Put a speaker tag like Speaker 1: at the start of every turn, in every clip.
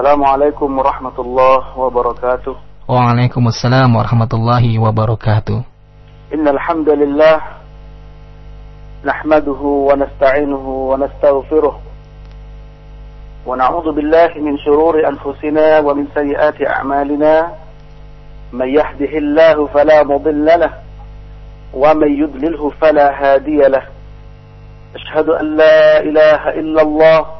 Speaker 1: السلام عليكم ورحمة الله وبركاته.
Speaker 2: وعليكم السلام ورحمة الله وبركاته.
Speaker 1: إن الحمد لله نحمده ونستعينه ونستغفره ونعوذ بالله من شرور أنفسنا ومن سيئات أعمالنا. من يهده الله فلا مضل له ومن يضلله فلا هادي له. أشهد أن لا إله إلا الله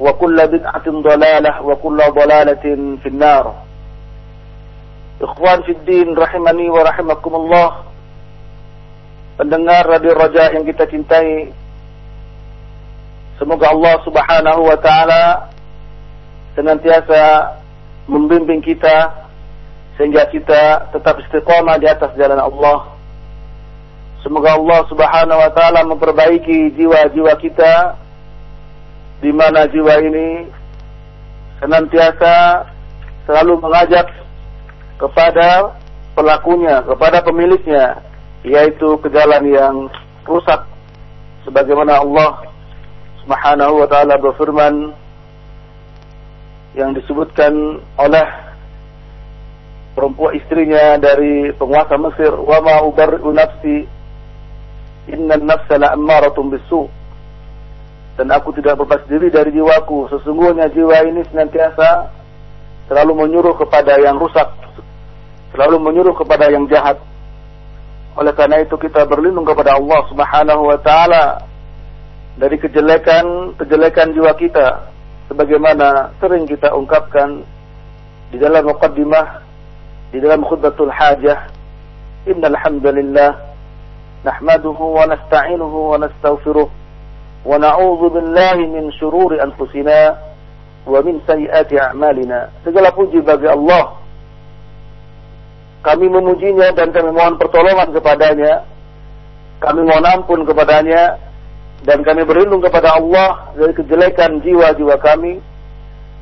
Speaker 1: وكل بدعة ضلالة وكل ضلالة في النار Ikhwan Fiddin rahimani wa rahimakumullah Pendengar Radio Raja yang kita cintai Semoga Allah subhanahu wa ta'ala Senantiasa membimbing kita Sehingga kita tetap istiqamah di atas jalan Allah Semoga Allah subhanahu wa ta'ala memperbaiki jiwa-jiwa kita di mana jiwa ini senantiasa selalu mengajak kepada pelakunya, kepada pemiliknya, yaitu ke jalan yang rusak. Sebagaimana Allah Subhanahu wa taala berfirman yang disebutkan oleh perempuan istrinya dari penguasa Mesir, "Wa ma ubarri'u nafsi, inna an-nafsa la'ammaratun bis-su'." Dan aku tidak berlepas diri dari jiwaku. Sesungguhnya jiwa ini senantiasa selalu menyuruh kepada yang rusak, selalu menyuruh kepada yang jahat. Oleh karena itu kita berlindung kepada Allah Subhanahu wa taala dari kejelekan-kejelekan jiwa kita sebagaimana sering kita ungkapkan di dalam muqaddimah di dalam khutbatul hajah innal hamdalillah nahmaduhu wa nasta'inuhu wa nastaghfiruh ونعوذ بالله من شرور أنفسنا ومن سيئات أعمالنا segala puji bagi Allah kami memujinya dan kami mohon pertolongan kepadanya kami mohon ampun kepadanya dan kami berlindung kepada Allah dari kejelekan jiwa-jiwa kami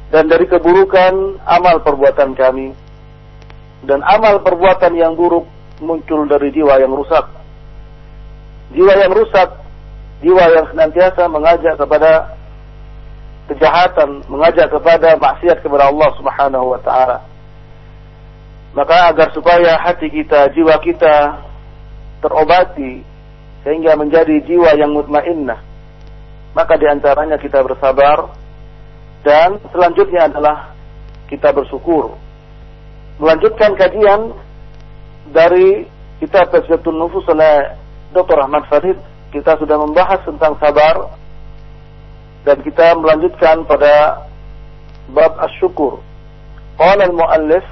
Speaker 1: dan dari keburukan amal perbuatan kami dan amal perbuatan yang buruk muncul dari jiwa yang rusak jiwa yang rusak jiwa yang senantiasa mengajak kepada kejahatan, mengajak kepada maksiat kepada Allah Subhanahu wa taala. Maka agar supaya hati kita, jiwa kita terobati sehingga menjadi jiwa yang mutmainnah, maka di antaranya kita bersabar dan selanjutnya adalah kita bersyukur. Melanjutkan kajian dari kitab Tazkiyatun Nufus oleh Dr. Ahmad Farid kita sudah membahas tentang sabar dan kita melanjutkan pada bab asyukur. Qala al-muallif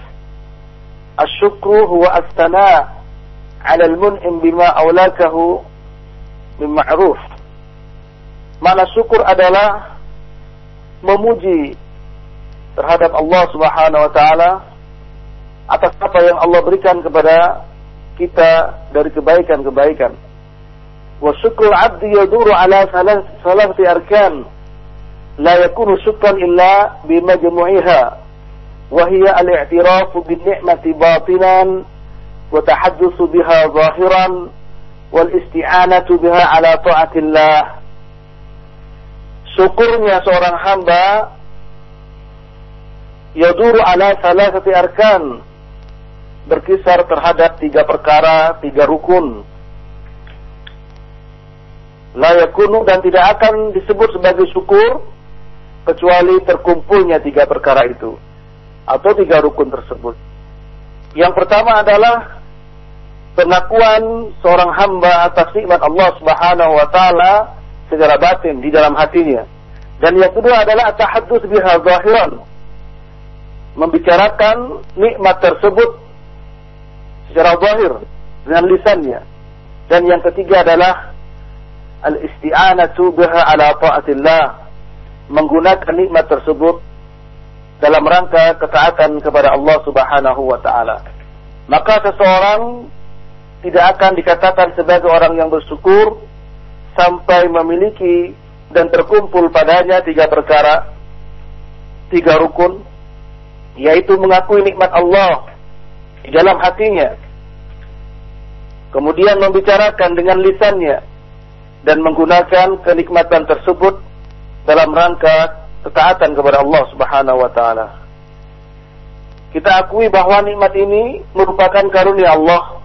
Speaker 1: asyukru huwa astana 'ala al-mun'im bima awlakahu min ma'ruf. Mana syukur adalah memuji terhadap Allah Subhanahu wa taala atas apa yang Allah berikan kepada kita dari kebaikan-kebaikan. وشكر العبد يدور على ثلاث ثلاثة أركان لا يكون شكرا إلا بمجموعها وهي الاعتراف بالنعمة باطنا وتحدث بها ظاهرا والاستعانة بها على طاعة الله syukurnya seorang hamba yaduru ala salasati arkan berkisar terhadap tiga perkara, tiga rukun la yakunu dan tidak akan disebut sebagai syukur kecuali terkumpulnya tiga perkara itu atau tiga rukun tersebut. Yang pertama adalah pengakuan seorang hamba atas nikmat Allah Subhanahu wa taala secara batin di dalam hatinya. Dan yang kedua adalah tahaddus biha zahiran. Membicarakan nikmat tersebut secara zahir dengan lisannya. Dan yang ketiga adalah al-isti'anatu biha ala ta'atillah menggunakan nikmat tersebut dalam rangka ketaatan kepada Allah Subhanahu wa taala. Maka seseorang tidak akan dikatakan sebagai orang yang bersyukur sampai memiliki dan terkumpul padanya tiga perkara, tiga rukun, yaitu mengakui nikmat Allah di dalam hatinya, kemudian membicarakan dengan lisannya dan menggunakan kenikmatan tersebut dalam rangka ketaatan kepada Allah Subhanahu wa taala. Kita akui bahwa nikmat ini merupakan karunia Allah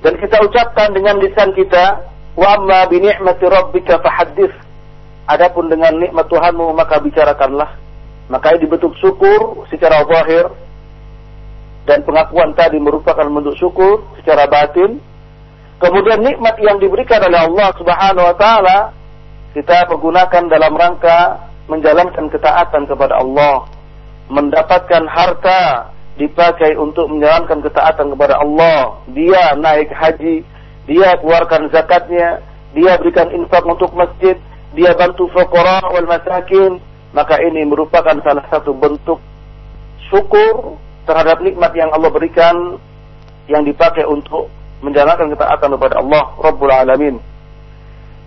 Speaker 1: dan kita ucapkan dengan lisan kita wa amma bi ni'mati rabbika fahaddits. Adapun dengan nikmat Tuhanmu maka bicarakanlah. Maka dibentuk syukur secara zahir dan pengakuan tadi merupakan bentuk syukur secara batin. Kemudian nikmat yang diberikan oleh Allah Subhanahu wa taala kita pergunakan dalam rangka menjalankan ketaatan kepada Allah, mendapatkan harta dipakai untuk menjalankan ketaatan kepada Allah, dia naik haji, dia keluarkan zakatnya, dia berikan infak untuk masjid, dia bantu fuqara wal masakin, maka ini merupakan salah satu bentuk syukur terhadap nikmat yang Allah berikan yang dipakai untuk menjalankan ketaatan kepada Allah Rabbul Alamin.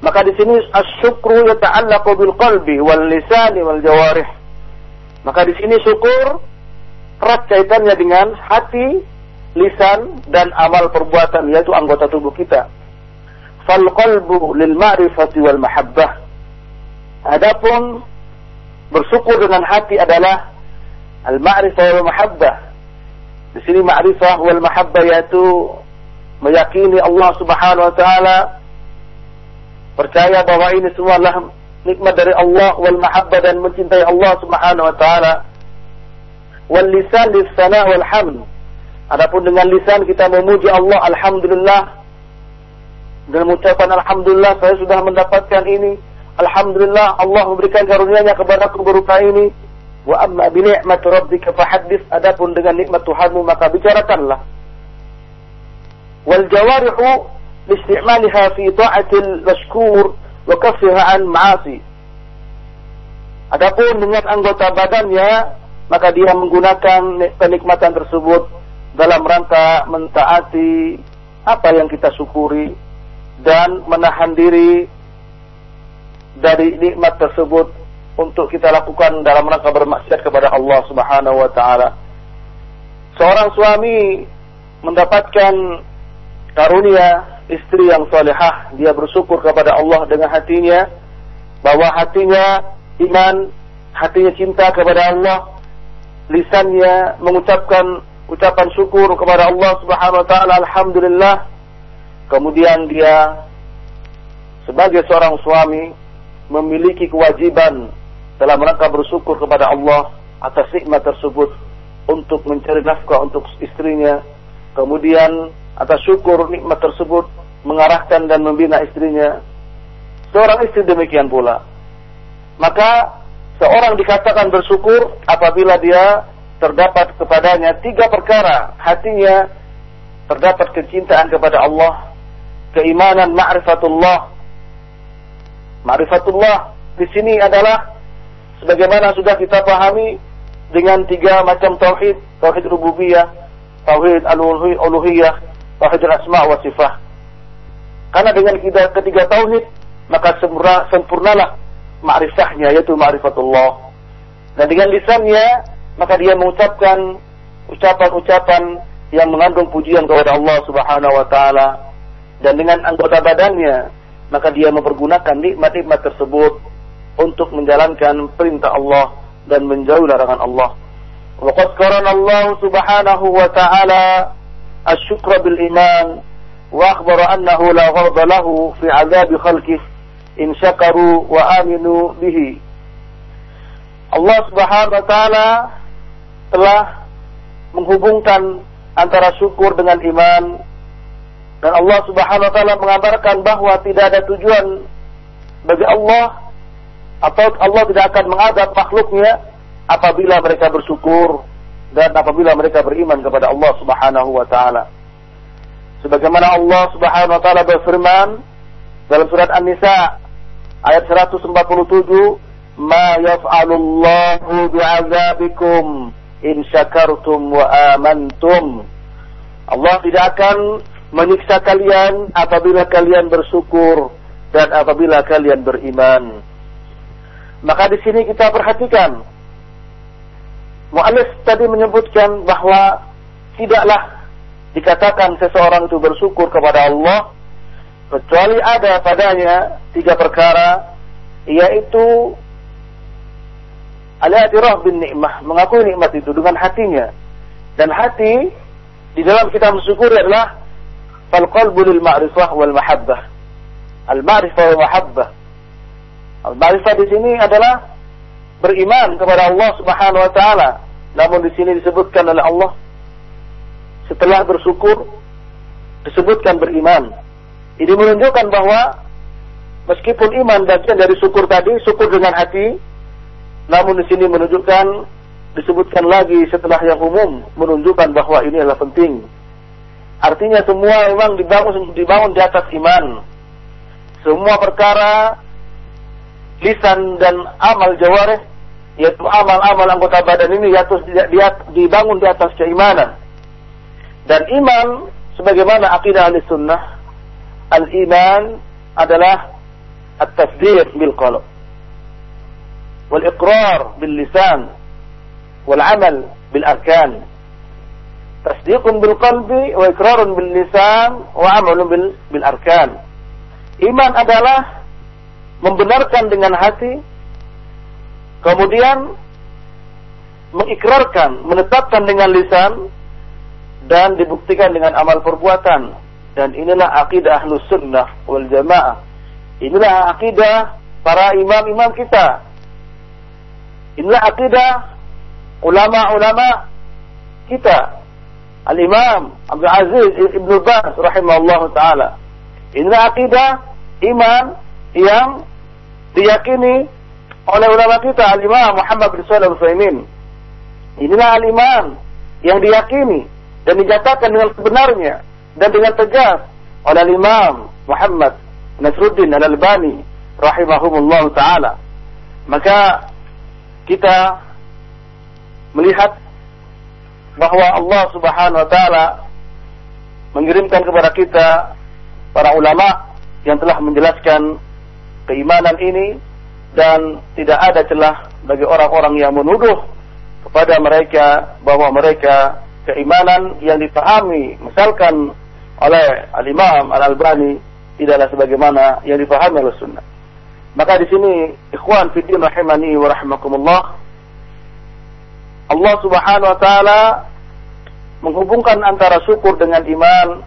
Speaker 1: Maka di sini asyukru yata'allaqu bil qalbi wal lisani wal jawarih. Maka di sini syukur erat kaitannya dengan hati, lisan dan amal perbuatan yaitu anggota tubuh kita. Fal qalbu lil ma'rifati wal mahabbah. Adapun bersyukur dengan hati adalah al ma'rifah wal mahabbah. Di sini ma'rifah wal mahabbah yaitu meyakini Allah Subhanahu wa taala percaya bahwa ini semua adalah nikmat dari Allah wal mahabbah dan mencintai Allah Subhanahu wa taala. Wal lisan lisana wal hamd. Adapun dengan lisan kita memuji Allah alhamdulillah dan mengucapkan alhamdulillah saya sudah mendapatkan ini. Alhamdulillah Allah memberikan karunia-Nya kepadaku berupa ini. Wa amma bi ni'mati rabbika fahaddits. Adapun dengan nikmat Tuhanmu maka bicarakanlah. Wal jawarihu لاستعمالها في طاعة المشكور وكفها عن معاصي Adapun dengan anggota badannya, maka dia menggunakan kenikmatan tersebut dalam rangka mentaati apa yang kita syukuri dan menahan diri dari nikmat tersebut untuk kita lakukan dalam rangka bermaksiat kepada Allah Subhanahu wa taala. Seorang suami mendapatkan karunia istri yang salehah, dia bersyukur kepada Allah dengan hatinya bahwa hatinya iman, hatinya cinta kepada Allah, lisannya mengucapkan ucapan syukur kepada Allah Subhanahu wa taala alhamdulillah. Kemudian dia sebagai seorang suami memiliki kewajiban dalam rangka bersyukur kepada Allah atas nikmat tersebut untuk mencari nafkah untuk istrinya. Kemudian atas syukur nikmat tersebut mengarahkan dan membina istrinya. Seorang istri demikian pula. Maka seorang dikatakan bersyukur apabila dia terdapat kepadanya tiga perkara. Hatinya terdapat kecintaan kepada Allah, keimanan ma'rifatullah. Ma'rifatullah di sini adalah sebagaimana sudah kita pahami dengan tiga macam tauhid, tauhid rububiyah, tauhid al-uluhiyah, tauhid asma wa sifat. Karena dengan kita ketiga tauhid maka sempurna, sempurnalah ma'rifahnya yaitu ma'rifatullah. Dan dengan lisannya maka dia mengucapkan ucapan-ucapan yang mengandung pujian kepada Allah Subhanahu wa taala dan dengan anggota badannya maka dia mempergunakan nikmat-nikmat tersebut untuk menjalankan perintah Allah dan menjauhi larangan Allah. Waqad Allah Subhanahu wa taala الشكر بالإيمان وأخبر أنه لا غرض له في عذاب خلقه إن شكروا وآمنوا به Allah subhanahu wa ta'ala telah menghubungkan antara syukur dengan iman dan Allah subhanahu wa ta'ala mengabarkan bahwa tidak ada tujuan bagi Allah atau Allah tidak akan mengadab makhluknya apabila mereka bersyukur dan apabila mereka beriman kepada Allah Subhanahu wa taala. Sebagaimana Allah Subhanahu wa taala berfirman dalam surat An-Nisa ayat 147, ma yaf'alullahu bi'azabikum in syakartum wa amantum. Allah tidak akan menyiksa kalian apabila kalian bersyukur dan apabila kalian beriman. Maka di sini kita perhatikan Mu'alif tadi menyebutkan bahwa tidaklah dikatakan seseorang itu bersyukur kepada Allah kecuali ada padanya tiga perkara yaitu al-i'tiraf bin nikmah mengakui nikmat itu dengan hatinya. Dan hati di dalam kita mensyukuri adalah fal qalbu lil ma'rifah wal mahabbah al ma'rifah wal mahabbah al ma'rifah di sini adalah beriman kepada Allah Subhanahu wa taala. Namun di sini disebutkan oleh Allah setelah bersyukur disebutkan beriman. Ini menunjukkan bahwa meskipun iman bagian dari syukur tadi, syukur dengan hati, namun di sini menunjukkan disebutkan lagi setelah yang umum menunjukkan bahwa ini adalah penting. Artinya semua memang dibangun dibangun di atas iman. Semua perkara lisan dan amal jawareh yaitu amal-amal anggota badan ini yaitu dibangun di atas keimanan. Dan iman sebagaimana akidah ahli sunnah, al-iman adalah at-tasdiq bil qalb wal iqrar bil lisan wal amal bil arkan. Tasdiqun bil qalbi wa iqrarun bil lisan wa amalun bil bil arkan. Iman adalah membenarkan dengan hati Kemudian mengikrarkan, menetapkan dengan lisan dan dibuktikan dengan amal perbuatan. Dan inilah akidah ahlus sunnah wal jamaah. Inilah akidah para imam-imam kita. Inilah akidah ulama-ulama kita. Al-Imam Abdul Aziz Ibn Bas rahimahullah ta'ala. Inilah akidah iman yang diyakini oleh ulama kita Al-Imam Muhammad bin Shalih Al-Utsaimin. Inilah al-iman yang diyakini dan dinyatakan dengan sebenarnya dan dengan tegas oleh Al-Imam Muhammad Nasruddin Al-Albani rahimahumullah taala. Maka kita melihat bahwa Allah Subhanahu wa taala mengirimkan kepada kita para ulama yang telah menjelaskan keimanan ini dan tidak ada celah bagi orang-orang yang menuduh kepada mereka bahwa mereka keimanan yang dipahami misalkan oleh Al-Imam Al-Albani tidaklah sebagaimana yang dipahami oleh sunnah. Maka di sini ikhwan fiddin rahimani wa rahimakumullah Allah Subhanahu wa taala menghubungkan antara syukur dengan iman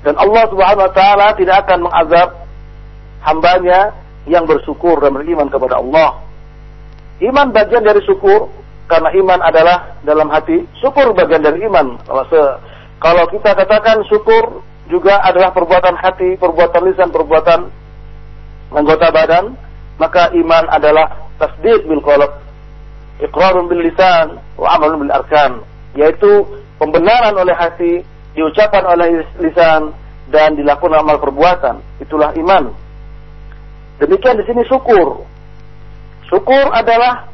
Speaker 1: dan Allah Subhanahu wa taala tidak akan mengazab hambanya yang bersyukur dan beriman kepada Allah. Iman bagian dari syukur karena iman adalah dalam hati. Syukur bagian dari iman. Kalau kita katakan syukur juga adalah perbuatan hati, perbuatan lisan, perbuatan anggota badan, maka iman adalah tasdid bil qalb, iqrarun bil lisan, wa amalun bil arkan, yaitu pembenaran oleh hati, diucapkan oleh lisan dan dilakukan amal perbuatan. Itulah iman. Demikian di sini syukur. Syukur adalah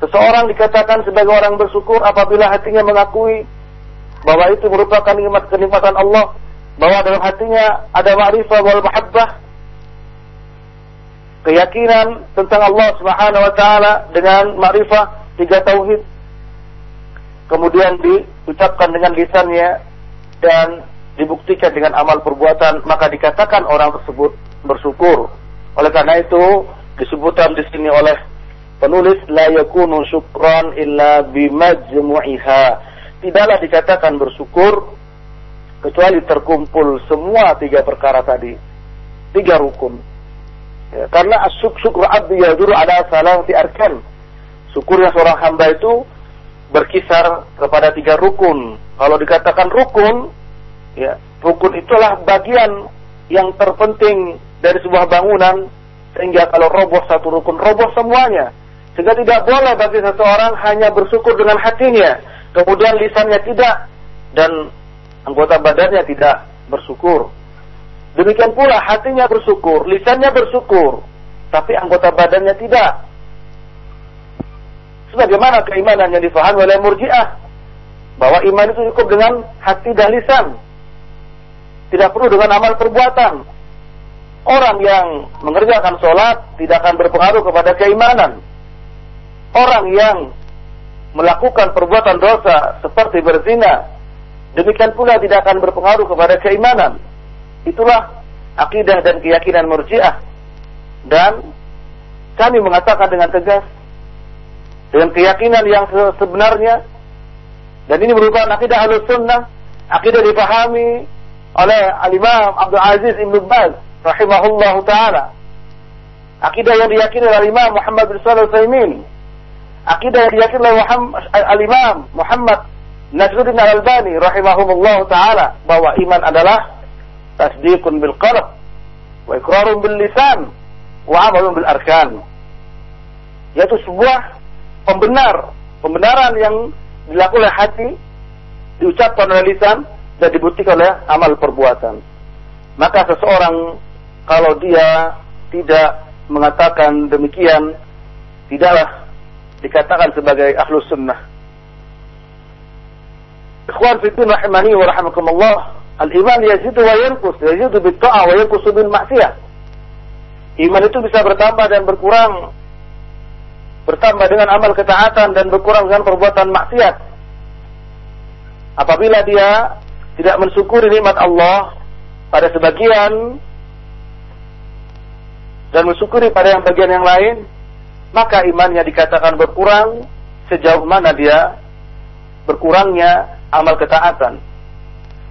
Speaker 1: seseorang dikatakan sebagai orang bersyukur apabila hatinya mengakui bahwa itu merupakan nikmat kenikmatan Allah, bahwa dalam hatinya ada ma'rifah wal mahabbah, keyakinan tentang Allah Subhanahu wa taala dengan ma'rifah tiga tauhid. Kemudian diucapkan dengan lisannya dan dibuktikan dengan amal perbuatan, maka dikatakan orang tersebut bersyukur. Oleh karena itu disebutkan di sini oleh penulis la yakunu syukran illa bimajmu'iha. Tidaklah dikatakan bersyukur kecuali terkumpul semua tiga perkara tadi. Tiga rukun. Ya, karena asyuk syukur abdi yaduru ada salati arkan. Syukurnya seorang hamba itu berkisar kepada tiga rukun. Kalau dikatakan rukun, ya, rukun itulah bagian yang terpenting dari sebuah bangunan sehingga kalau roboh satu rukun roboh semuanya sehingga tidak boleh bagi seseorang hanya bersyukur dengan hatinya kemudian lisannya tidak dan anggota badannya tidak bersyukur demikian pula hatinya bersyukur lisannya bersyukur tapi anggota badannya tidak. Sebagaimana keimanan yang difahami oleh Murji'ah bahwa iman itu cukup dengan hati dan lisan. Tidak perlu dengan amal perbuatan. Orang yang mengerjakan sholat tidak akan berpengaruh kepada keimanan. Orang yang melakukan perbuatan dosa seperti berzina, demikian pula tidak akan berpengaruh kepada keimanan. Itulah akidah dan keyakinan murjiah. Dan kami mengatakan dengan tegas, dengan keyakinan yang sebenarnya, dan ini merupakan akidah halus sunnah, akidah dipahami oleh Al-Imam Abdul Aziz Ibn Baz rahimahullah taala. Akidah yang diyakini oleh Imam Muhammad bin Shalih Al-Utsaimin. Akidah yang diyakini oleh Al-Imam Muhammad Najruddin Al-Albani rahimahullah taala bahwa iman adalah tasdiqun bil qalb wa iqrarun bil lisan wa amalun bil arkan. Yaitu sebuah pembenar, pembenaran yang dilakukan oleh hati, diucapkan oleh lisan dan dibuktikan oleh amal perbuatan. Maka seseorang kalau dia tidak mengatakan demikian, tidaklah dikatakan sebagai ahlus sunnah. Ikhwan fiddin rahimani wa rahimakumullah, al-iman yazidu wa yankus, yazidu bil ta'a wa yankus bil maksiyah. Iman itu bisa bertambah dan berkurang bertambah dengan amal ketaatan dan berkurang dengan perbuatan maksiat. Apabila dia tidak mensyukuri nikmat Allah pada sebagian dan mensyukuri pada yang bagian yang lain, maka imannya dikatakan berkurang sejauh mana dia berkurangnya amal ketaatan.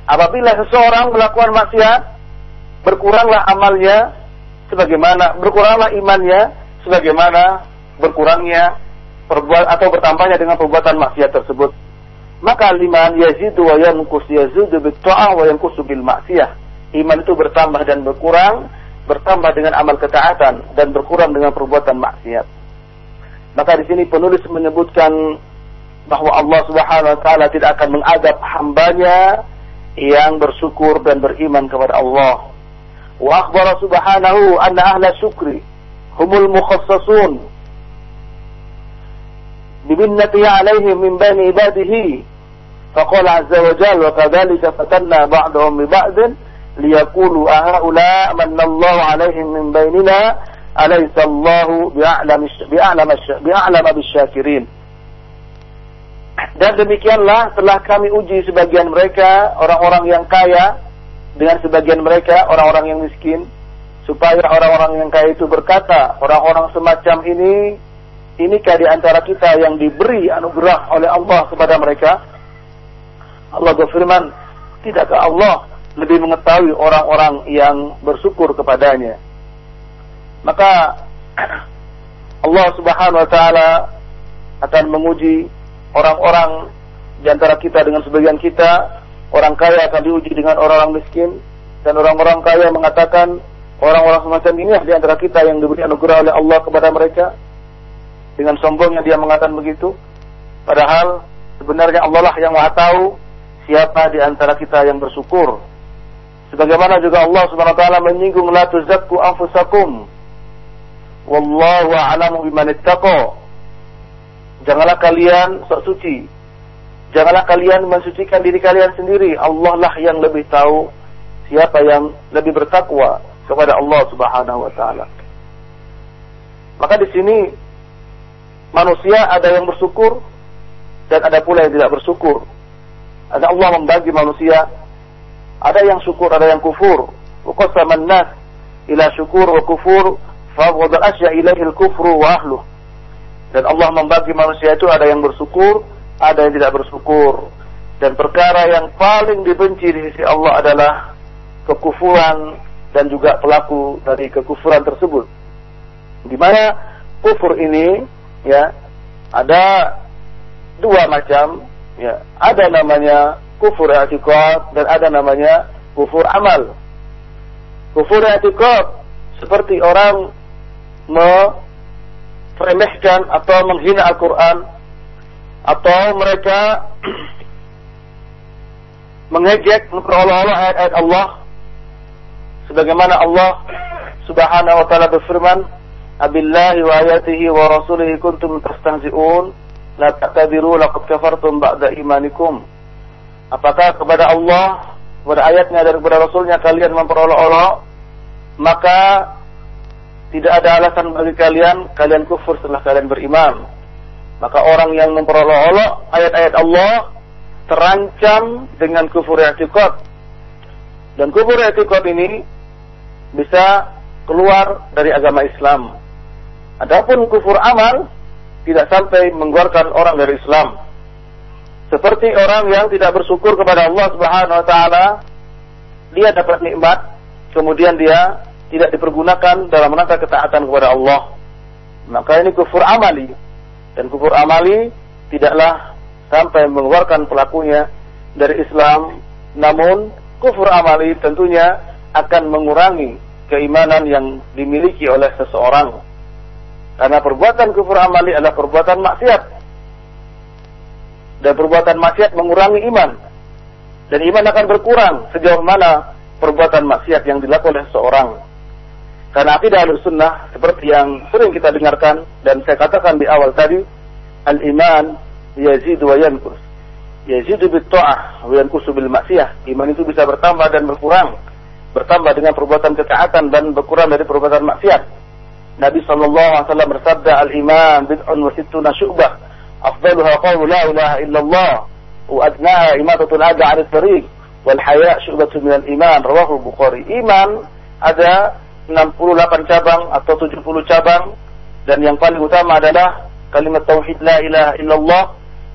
Speaker 1: Apabila seseorang melakukan maksiat, berkuranglah amalnya sebagaimana berkuranglah imannya sebagaimana berkurangnya perbuat atau bertambahnya dengan perbuatan maksiat tersebut. Maka iman yazidu wa yanqus yazidu bit ta'ah wa yanqusu bil maksiyah. Iman itu bertambah dan berkurang bertambah dengan amal ketaatan dan berkurang dengan perbuatan maksiat. Maka di sini penulis menyebutkan bahwa Allah Subhanahu wa taala tidak akan mengadab hambanya yang bersyukur dan beriman kepada Allah. Wa akhbara subhanahu anna ahla syukri humul mukhassasun بمنته عليهم من بين عباده فقال عز وجل وكذلك فتنا بعضهم ببعض liyaqulu ahaula manna Allah alaihim min bainina alaysa Allah bi'a'lam bi'a'lam bi'a'lam bisyakirin. Dan demikianlah telah kami uji sebagian mereka orang-orang yang kaya dengan sebagian mereka orang-orang yang miskin supaya orang-orang yang kaya itu berkata orang-orang semacam ini inikah di antara kita yang diberi anugerah oleh Allah kepada mereka? Allah berfirman tidakkah Allah lebih mengetahui orang-orang yang bersyukur kepadanya. Maka Allah Subhanahu wa taala akan menguji orang-orang di antara kita dengan sebagian kita, orang kaya akan diuji dengan orang-orang miskin dan orang-orang kaya mengatakan orang-orang semacam ini di antara kita yang diberi anugerah oleh Allah kepada mereka. Dengan sombongnya dia mengatakan begitu. Padahal sebenarnya Allah lah yang Maha tahu siapa di antara kita yang bersyukur Sebagaimana juga Allah Subhanahu wa taala menyinggung la tuzakku anfusakum. Wallahu a'lamu biman ittaqa. Janganlah kalian sok suci. Janganlah kalian mensucikan diri kalian sendiri. Allah lah yang lebih tahu siapa yang lebih bertakwa kepada Allah Subhanahu wa taala. Maka di sini manusia ada yang bersyukur dan ada pula yang tidak bersyukur. Ada Allah membagi manusia ada yang syukur, ada yang kufur. Uqasama nas ila syukur wa kufur ilaihi al-kufru wa. Dan Allah membagi manusia itu ada yang bersyukur, ada yang tidak bersyukur. Dan perkara yang paling dibenci di sisi Allah adalah kekufuran dan juga pelaku dari kekufuran tersebut. Di mana kufur ini ya ada dua macam ya ada namanya kufur i'tiqad dan ada namanya kufur amal. Kufur i'tiqad seperti orang meremehkan atau menghina Al-Quran atau mereka mengejek memperolok-olok ayat-ayat Allah sebagaimana Allah Subhanahu wa taala berfirman abillahi wa ayatihi wa rasulihi kuntum tastahzi'un la ta'tadiru laqad kafartum ba'da imanikum apakah kepada Allah kepada ayatnya dan kepada rasulnya kalian memperolok-olok maka tidak ada alasan bagi kalian kalian kufur setelah kalian beriman. Maka orang yang memperolok-olok ayat-ayat Allah terancam dengan kufur i'tiqad. Dan kufur i'tiqad ini bisa keluar dari agama Islam. Adapun kufur amal tidak sampai mengeluarkan orang dari Islam. Seperti orang yang tidak bersyukur kepada Allah Subhanahu wa taala, dia dapat nikmat, kemudian dia tidak dipergunakan dalam rangka ketaatan kepada Allah. Maka ini kufur amali. Dan kufur amali tidaklah sampai mengeluarkan pelakunya dari Islam, namun kufur amali tentunya akan mengurangi keimanan yang dimiliki oleh seseorang. Karena perbuatan kufur amali adalah perbuatan maksiat. Dan perbuatan maksiat mengurangi iman. Dan iman akan berkurang sejauh mana perbuatan maksiat yang dilakukan oleh seorang. Karena akidah sunnah seperti yang sering kita dengarkan dan saya katakan di awal tadi, al-iman yazid wa yankus. Yazid bil ta'ah wa yankus bil maksiyah. Iman itu bisa bertambah dan berkurang. Bertambah dengan perbuatan ketaatan dan berkurang dari perbuatan maksiat. Nabi sallallahu alaihi wasallam bersabda al-iman bid'un wa sittuna syu'bah qawlu la ilaha illallah wa adnaha imatatul adha 'ala tariq wal haya' syu'batun minal iman rawahu Bukhari iman ada 68 cabang atau 70 cabang dan yang paling utama adalah kalimat tauhid la ilaha illallah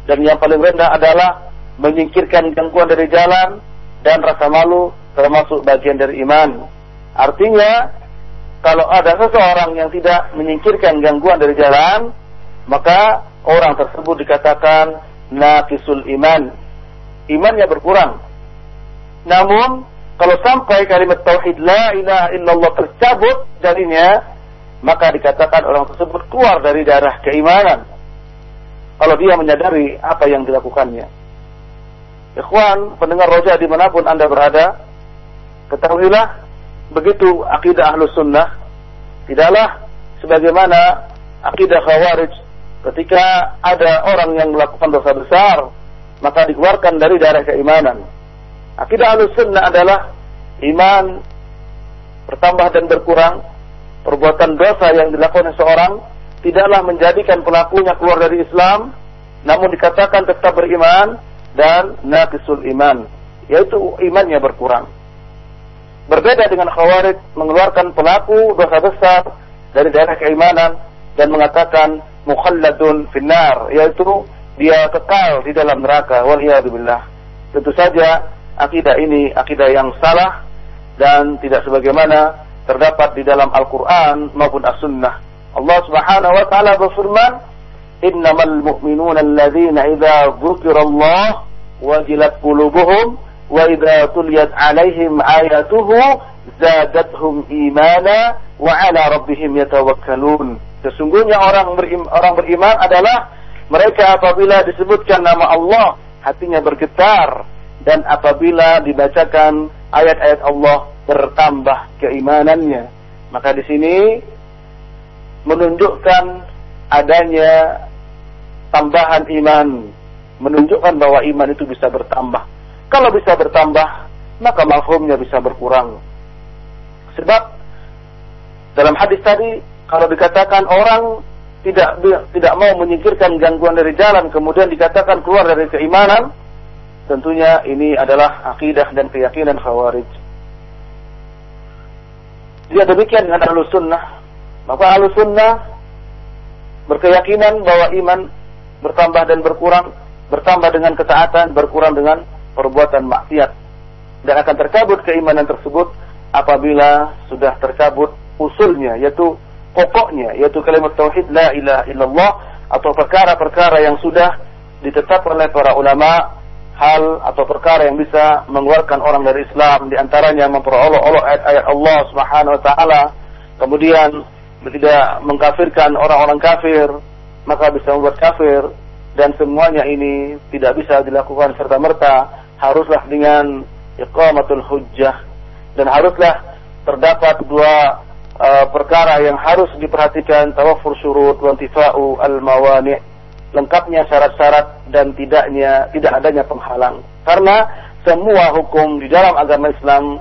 Speaker 1: dan yang paling rendah adalah menyingkirkan gangguan dari jalan dan rasa malu termasuk bagian dari iman. Artinya kalau ada seseorang yang tidak menyingkirkan gangguan dari jalan, maka orang tersebut dikatakan naqisul iman. Imannya berkurang. Namun, kalau sampai kalimat tauhid la ilaha illallah tercabut darinya, maka dikatakan orang tersebut keluar dari darah keimanan. Kalau dia menyadari apa yang dilakukannya. Ikhwan, pendengar roja di mana pun anda berada, ketahuilah begitu akidah ahlu sunnah tidaklah sebagaimana akidah khawarij ketika ada orang yang melakukan dosa besar maka dikeluarkan dari daerah keimanan. Akidah sunnah adalah iman bertambah dan berkurang. Perbuatan dosa yang dilakukan seorang tidaklah menjadikan pelakunya keluar dari Islam namun dikatakan tetap beriman dan naqisul iman yaitu imannya berkurang. Berbeda dengan khawarij mengeluarkan pelaku dosa besar dari daerah keimanan dan mengatakan mukhalladun finnar yaitu dia kekal di dalam neraka wal billah. Tentu saja akidah ini akidah yang salah dan tidak sebagaimana terdapat di dalam Al-Qur'an maupun As-Sunnah. Allah Subhanahu wa taala berfirman, "Innamal mu'minuna alladzina idza dzukirallah wajilat qulubuhum wa idza tuliyat alaihim ayatuhu zadatuhum imana wa ala rabbihim yatawakkalun. Sesungguhnya orang berim, orang beriman adalah mereka apabila disebutkan nama Allah hatinya bergetar dan apabila dibacakan ayat-ayat Allah bertambah keimanannya. Maka di sini menunjukkan adanya tambahan iman, menunjukkan bahwa iman itu bisa bertambah. Kalau bisa bertambah, maka mafhumnya bisa berkurang. Sebab dalam hadis tadi kalau dikatakan orang tidak tidak mau menyingkirkan gangguan dari jalan kemudian dikatakan keluar dari keimanan, tentunya ini adalah akidah dan keyakinan khawarij. Dia demikian dengan ahlu sunnah. Maka ahlu sunnah berkeyakinan bahwa iman bertambah dan berkurang, bertambah dengan ketaatan, berkurang dengan perbuatan maksiat dan akan tercabut keimanan tersebut apabila sudah tercabut usulnya yaitu pokoknya yaitu kalimat tauhid la ilaha illallah atau perkara-perkara yang sudah ditetapkan oleh para ulama hal atau perkara yang bisa mengeluarkan orang dari Islam di antaranya memperolok-olok ayat-ayat Allah Subhanahu wa taala kemudian tidak mengkafirkan orang-orang kafir maka bisa membuat kafir dan semuanya ini tidak bisa dilakukan serta merta haruslah dengan iqamatul hujjah dan haruslah terdapat dua uh, perkara yang harus diperhatikan tawafur syurut wa al-mawani' lengkapnya syarat-syarat dan tidaknya tidak adanya penghalang. Karena semua hukum di dalam agama Islam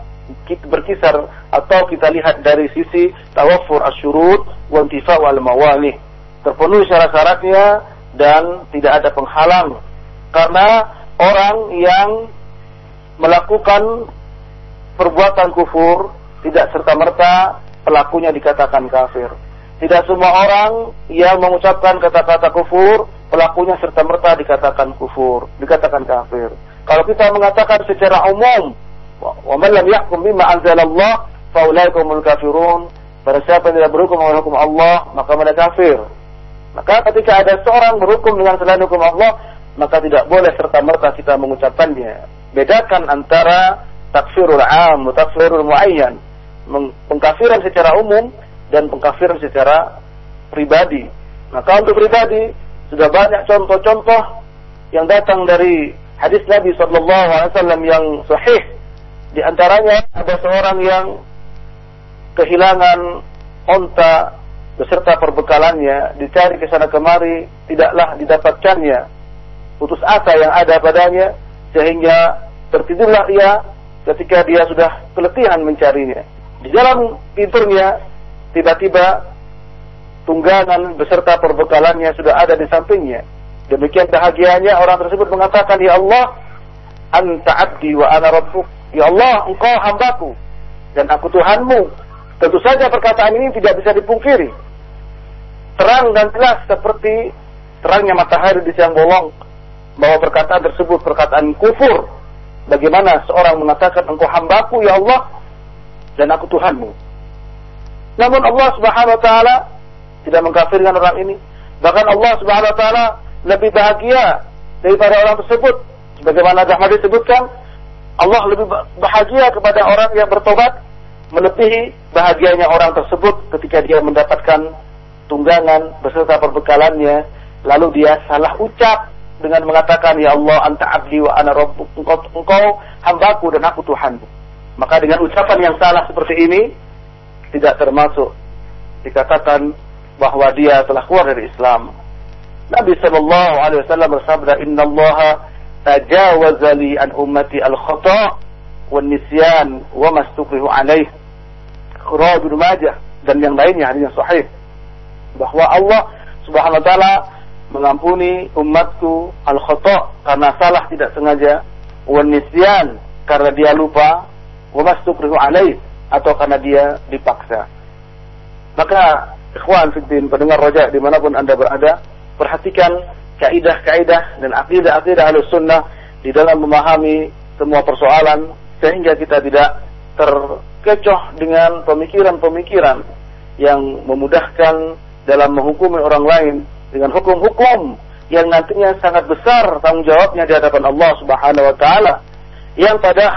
Speaker 1: berkisar atau kita lihat dari sisi tawafur asyurut wa intifa'u al-mawani' terpenuhi syarat-syaratnya dan tidak ada penghalang. Karena orang yang melakukan perbuatan kufur tidak serta-merta pelakunya dikatakan kafir. Tidak semua orang yang mengucapkan kata-kata kufur, pelakunya serta-merta dikatakan kufur, dikatakan kafir. Kalau kita mengatakan secara umum, wa man lam yahkum bima anzalallah faulaikumul kafirun, pada siapa yang tidak berhukum dengan hukum Allah, maka mereka kafir. Maka ketika ada seorang berhukum dengan selain hukum Allah, maka tidak boleh serta-merta kita mengucapkannya. Bedakan antara takfirul am, takfirul muayyan pengkafiran secara umum dan pengkafiran secara pribadi. Maka untuk pribadi sudah banyak contoh-contoh yang datang dari hadis Nabi Shallallahu Alaihi Wasallam yang sahih. Di antaranya ada seorang yang kehilangan onta beserta perbekalannya, dicari ke sana kemari, tidaklah didapatkannya. Putus asa yang ada padanya, sehingga tertidurlah ia ketika dia sudah keletihan mencarinya. Di dalam tidurnya tiba-tiba tunggangan beserta perbekalannya sudah ada di sampingnya. Demikian bahagianya orang tersebut mengatakan, Ya Allah, anta abdi wa ana rabbuk. Ya Allah, engkau hambaku dan aku Tuhanmu. Tentu saja perkataan ini tidak bisa dipungkiri. Terang dan jelas seperti terangnya matahari di siang bolong bahwa perkataan tersebut perkataan kufur. Bagaimana seorang mengatakan engkau hambaku ya Allah dan aku Tuhanmu. Namun Allah Subhanahu wa taala tidak mengkafirkan orang ini. Bahkan Allah Subhanahu wa taala lebih bahagia daripada orang tersebut. Sebagaimana Ahmad disebutkan, Allah lebih bahagia kepada orang yang bertobat melebihi bahagianya orang tersebut ketika dia mendapatkan tunggangan beserta perbekalannya lalu dia salah ucap dengan mengatakan ya Allah anta abdi wa ana rabbuk engkau, engkau hambaku dan aku Tuhanmu maka dengan ucapan yang salah seperti ini tidak termasuk dikatakan bahwa dia telah keluar dari Islam. Nabi Shallallahu Alaihi Wasallam bersabda, Inna Allah tajawaza li an ummati al khata wa nisyan wa mastukrihu alaih. Khuraj Majah dan yang lainnya hadis yang sahih bahwa Allah Subhanahu wa taala mengampuni umatku al khata karena salah tidak sengaja wa nisyan karena dia lupa wamastukrihu alaih atau karena dia dipaksa. Maka ikhwan fiddin pendengar roja di mana pun anda berada perhatikan kaidah-kaidah dan akidah-akidah halus sunnah di dalam memahami semua persoalan sehingga kita tidak terkecoh dengan pemikiran-pemikiran yang memudahkan dalam menghukumi orang lain dengan hukum-hukum yang nantinya sangat besar tanggung jawabnya di hadapan Allah Subhanahu wa taala yang pada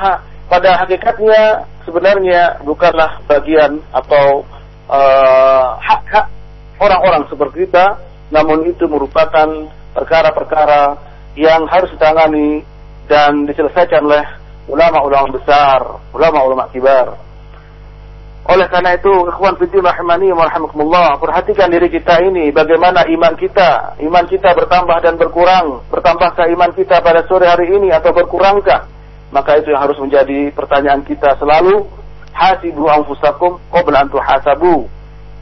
Speaker 1: pada hakikatnya sebenarnya bukanlah bagian atau eh, hak-hak uh, orang-orang seperti kita, namun itu merupakan perkara-perkara yang harus ditangani dan diselesaikan oleh ulama-ulama besar, ulama-ulama kibar. Oleh karena itu, ikhwan fillah rahimani wa perhatikan diri kita ini bagaimana iman kita, iman kita bertambah dan berkurang, bertambahkah iman kita pada sore hari ini atau berkurangkah? Maka itu yang harus menjadi pertanyaan kita selalu. Hasibu anfusakum qabla an tuhasabu.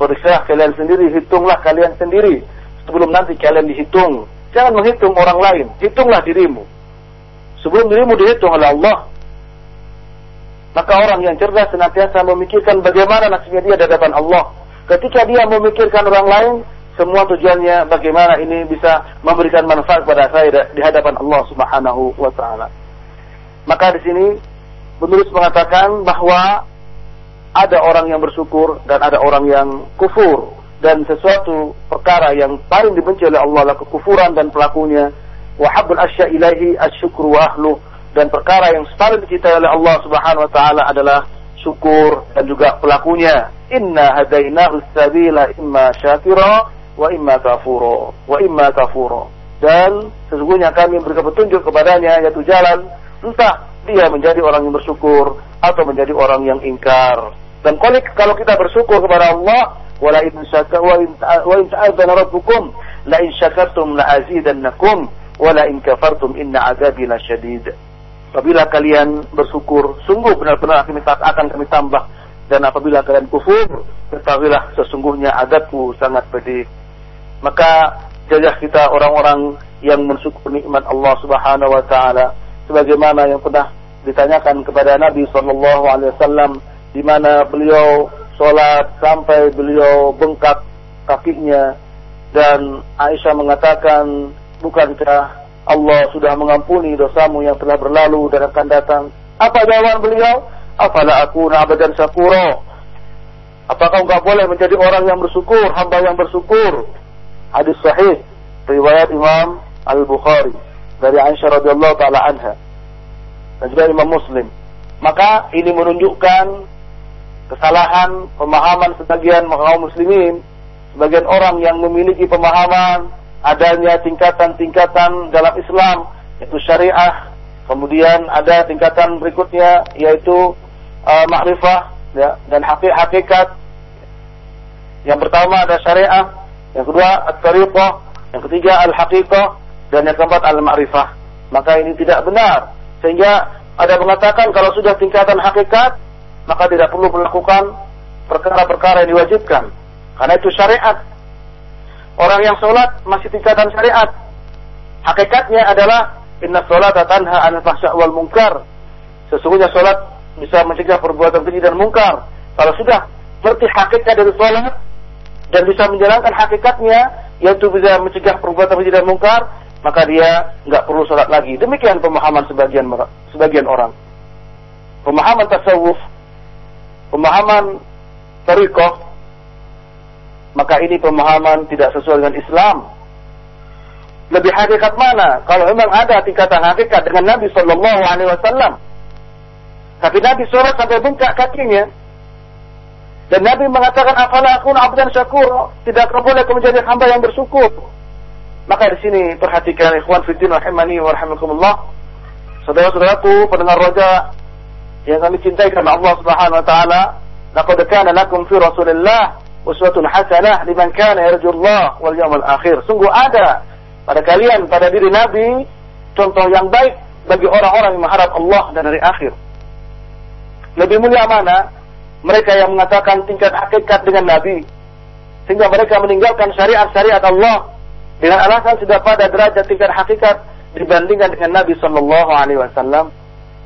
Speaker 1: Periksa kalian sendiri hitunglah kalian sendiri. Sebelum nanti kalian dihitung. Jangan menghitung orang lain. Hitunglah dirimu. Sebelum dirimu dihitung oleh Allah maka orang yang cerdas senantiasa memikirkan bagaimana nasibnya dia di hadapan Allah. Ketika dia memikirkan orang lain semua tujuannya bagaimana ini bisa memberikan manfaat pada saya di hadapan Allah Subhanahu wa taala maka di sini penulis mengatakan bahwa ada orang yang bersyukur dan ada orang yang kufur. Dan sesuatu perkara yang paling dibenci oleh Allah adalah kekufuran dan pelakunya. Wa habbul asya ilahi asyukru wa ahlu. Dan perkara yang paling dicintai oleh Allah Subhanahu wa taala adalah syukur dan juga pelakunya. Inna hadainahu sabila imma syakira wa imma kafura wa imma kafura dan sesungguhnya kami memberikan petunjuk kepadanya yaitu jalan entah dia menjadi orang yang bersyukur atau menjadi orang yang ingkar. Dan kalau kita bersyukur kepada Allah, wala in wa in wa rabbukum la in syakartum la azidannakum wala in kafartum inna azabi lasyadid. Apabila kalian bersyukur, sungguh benar-benar akan kami tambah dan apabila kalian kufur, ketahuilah sesungguhnya adabku sangat pedih. Maka jajah kita orang-orang yang mensyukur nikmat Allah Subhanahu wa taala sebagaimana yang pernah ditanyakan kepada Nabi sallallahu alaihi wasallam di mana beliau sholat sampai beliau bengkak kakinya dan Aisyah mengatakan bukankah Allah sudah mengampuni dosamu yang telah berlalu dan akan datang? Apa jawaban beliau? Afala aku abadan syakura. Apakah enggak boleh menjadi orang yang bersyukur hamba yang bersyukur? Hadis sahih riwayat Imam Al-Bukhari dari Aisyah radhiyallahu taala anha. Dan juga Imam Muslim. Maka ini menunjukkan kesalahan pemahaman sebagian kaum muslimin, sebagian orang yang memiliki pemahaman adanya tingkatan-tingkatan dalam Islam yaitu syariah, kemudian ada tingkatan berikutnya yaitu uh, makrifah ya, dan hakikat. Yang pertama ada syariah, yang kedua at-tariqah, yang ketiga al-haqiqah dan yang keempat al-ma'rifah. Maka ini tidak benar. Sehingga ada mengatakan kalau sudah tingkatan hakikat maka tidak perlu melakukan perkara-perkara yang diwajibkan. Karena itu syariat. Orang yang sholat masih tingkatan syariat. Hakikatnya adalah inna sholat tanha anil fahsya wal munkar. Sesungguhnya sholat bisa mencegah perbuatan keji dan mungkar. Kalau sudah berarti hakikat dari sholat dan bisa menjalankan hakikatnya, yaitu bisa mencegah perbuatan keji dan mungkar, maka dia nggak perlu sholat lagi. Demikian pemahaman sebagian sebagian orang. Pemahaman tasawuf pemahaman tariqah maka ini pemahaman tidak sesuai dengan Islam. Lebih hakikat mana? Kalau memang ada tingkatan hakikat dengan Nabi Shallallahu Alaihi Wasallam, tapi Nabi sholat sampai bengkak kakinya, dan Nabi mengatakan afala aku abdan syakur, tidak boleh menjadi hamba yang bersyukur. Maka di sini perhatikan ikhwan fiddin rahimani wa rahimakumullah. Saudara-saudaraku pendengar roja yang kami cintai karena Allah Subhanahu wa taala, laqad kana lakum fi Rasulillah uswatun hasanah liman kana yarjullah wal yawmal akhir. Sungguh ada pada kalian pada diri Nabi contoh yang baik bagi orang-orang yang mengharap Allah dan hari akhir. Lebih mulia mana mereka yang mengatakan tingkat hakikat dengan Nabi sehingga mereka meninggalkan syariat-syariat Allah dengan alasan sudah pada derajat tingkat hakikat dibandingkan dengan Nabi Shallallahu Alaihi Wasallam.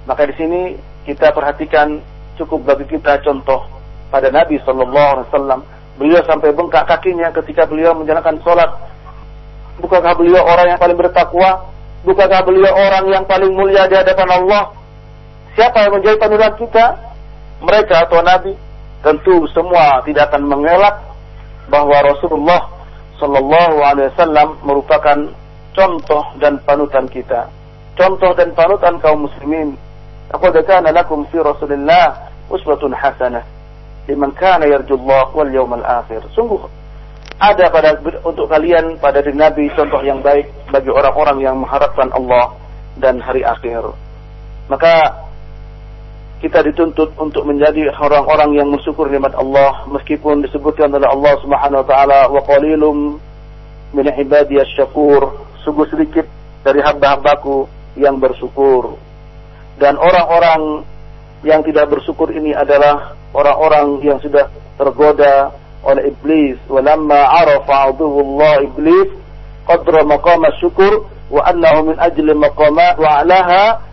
Speaker 1: Maka di sini kita perhatikan cukup bagi kita contoh pada Nabi Shallallahu Alaihi Wasallam. Beliau sampai bengkak kakinya ketika beliau menjalankan sholat. Bukankah beliau orang yang paling bertakwa? Bukankah beliau orang yang paling mulia di hadapan Allah? Siapa yang menjadi panutan kita? Mereka atau Nabi? Tentu semua tidak akan mengelak bahwa Rasulullah Sallallahu Alaihi Wasallam merupakan contoh dan panutan kita, contoh dan panutan kaum muslimin. Aku dekana lakum fi Rasulillah uswatun hasanah liman kana yarjullah wal yawmal akhir. Sungguh ada pada untuk kalian pada diri Nabi contoh yang baik bagi orang-orang yang mengharapkan Allah dan hari akhir. Maka kita dituntut untuk menjadi orang-orang yang bersyukur nikmat Allah meskipun disebutkan oleh Allah Subhanahu wa taala wa qalilum min ibadiyas syakur. Sungguh sedikit dari hamba-hambaku yang bersyukur. Dan orang-orang yang tidak bersyukur ini adalah orang-orang yang sudah tergoda oleh iblis. Walamma arafa Allah iblis qadra maqam syukur wa annahu min ajli maqamat wa alaha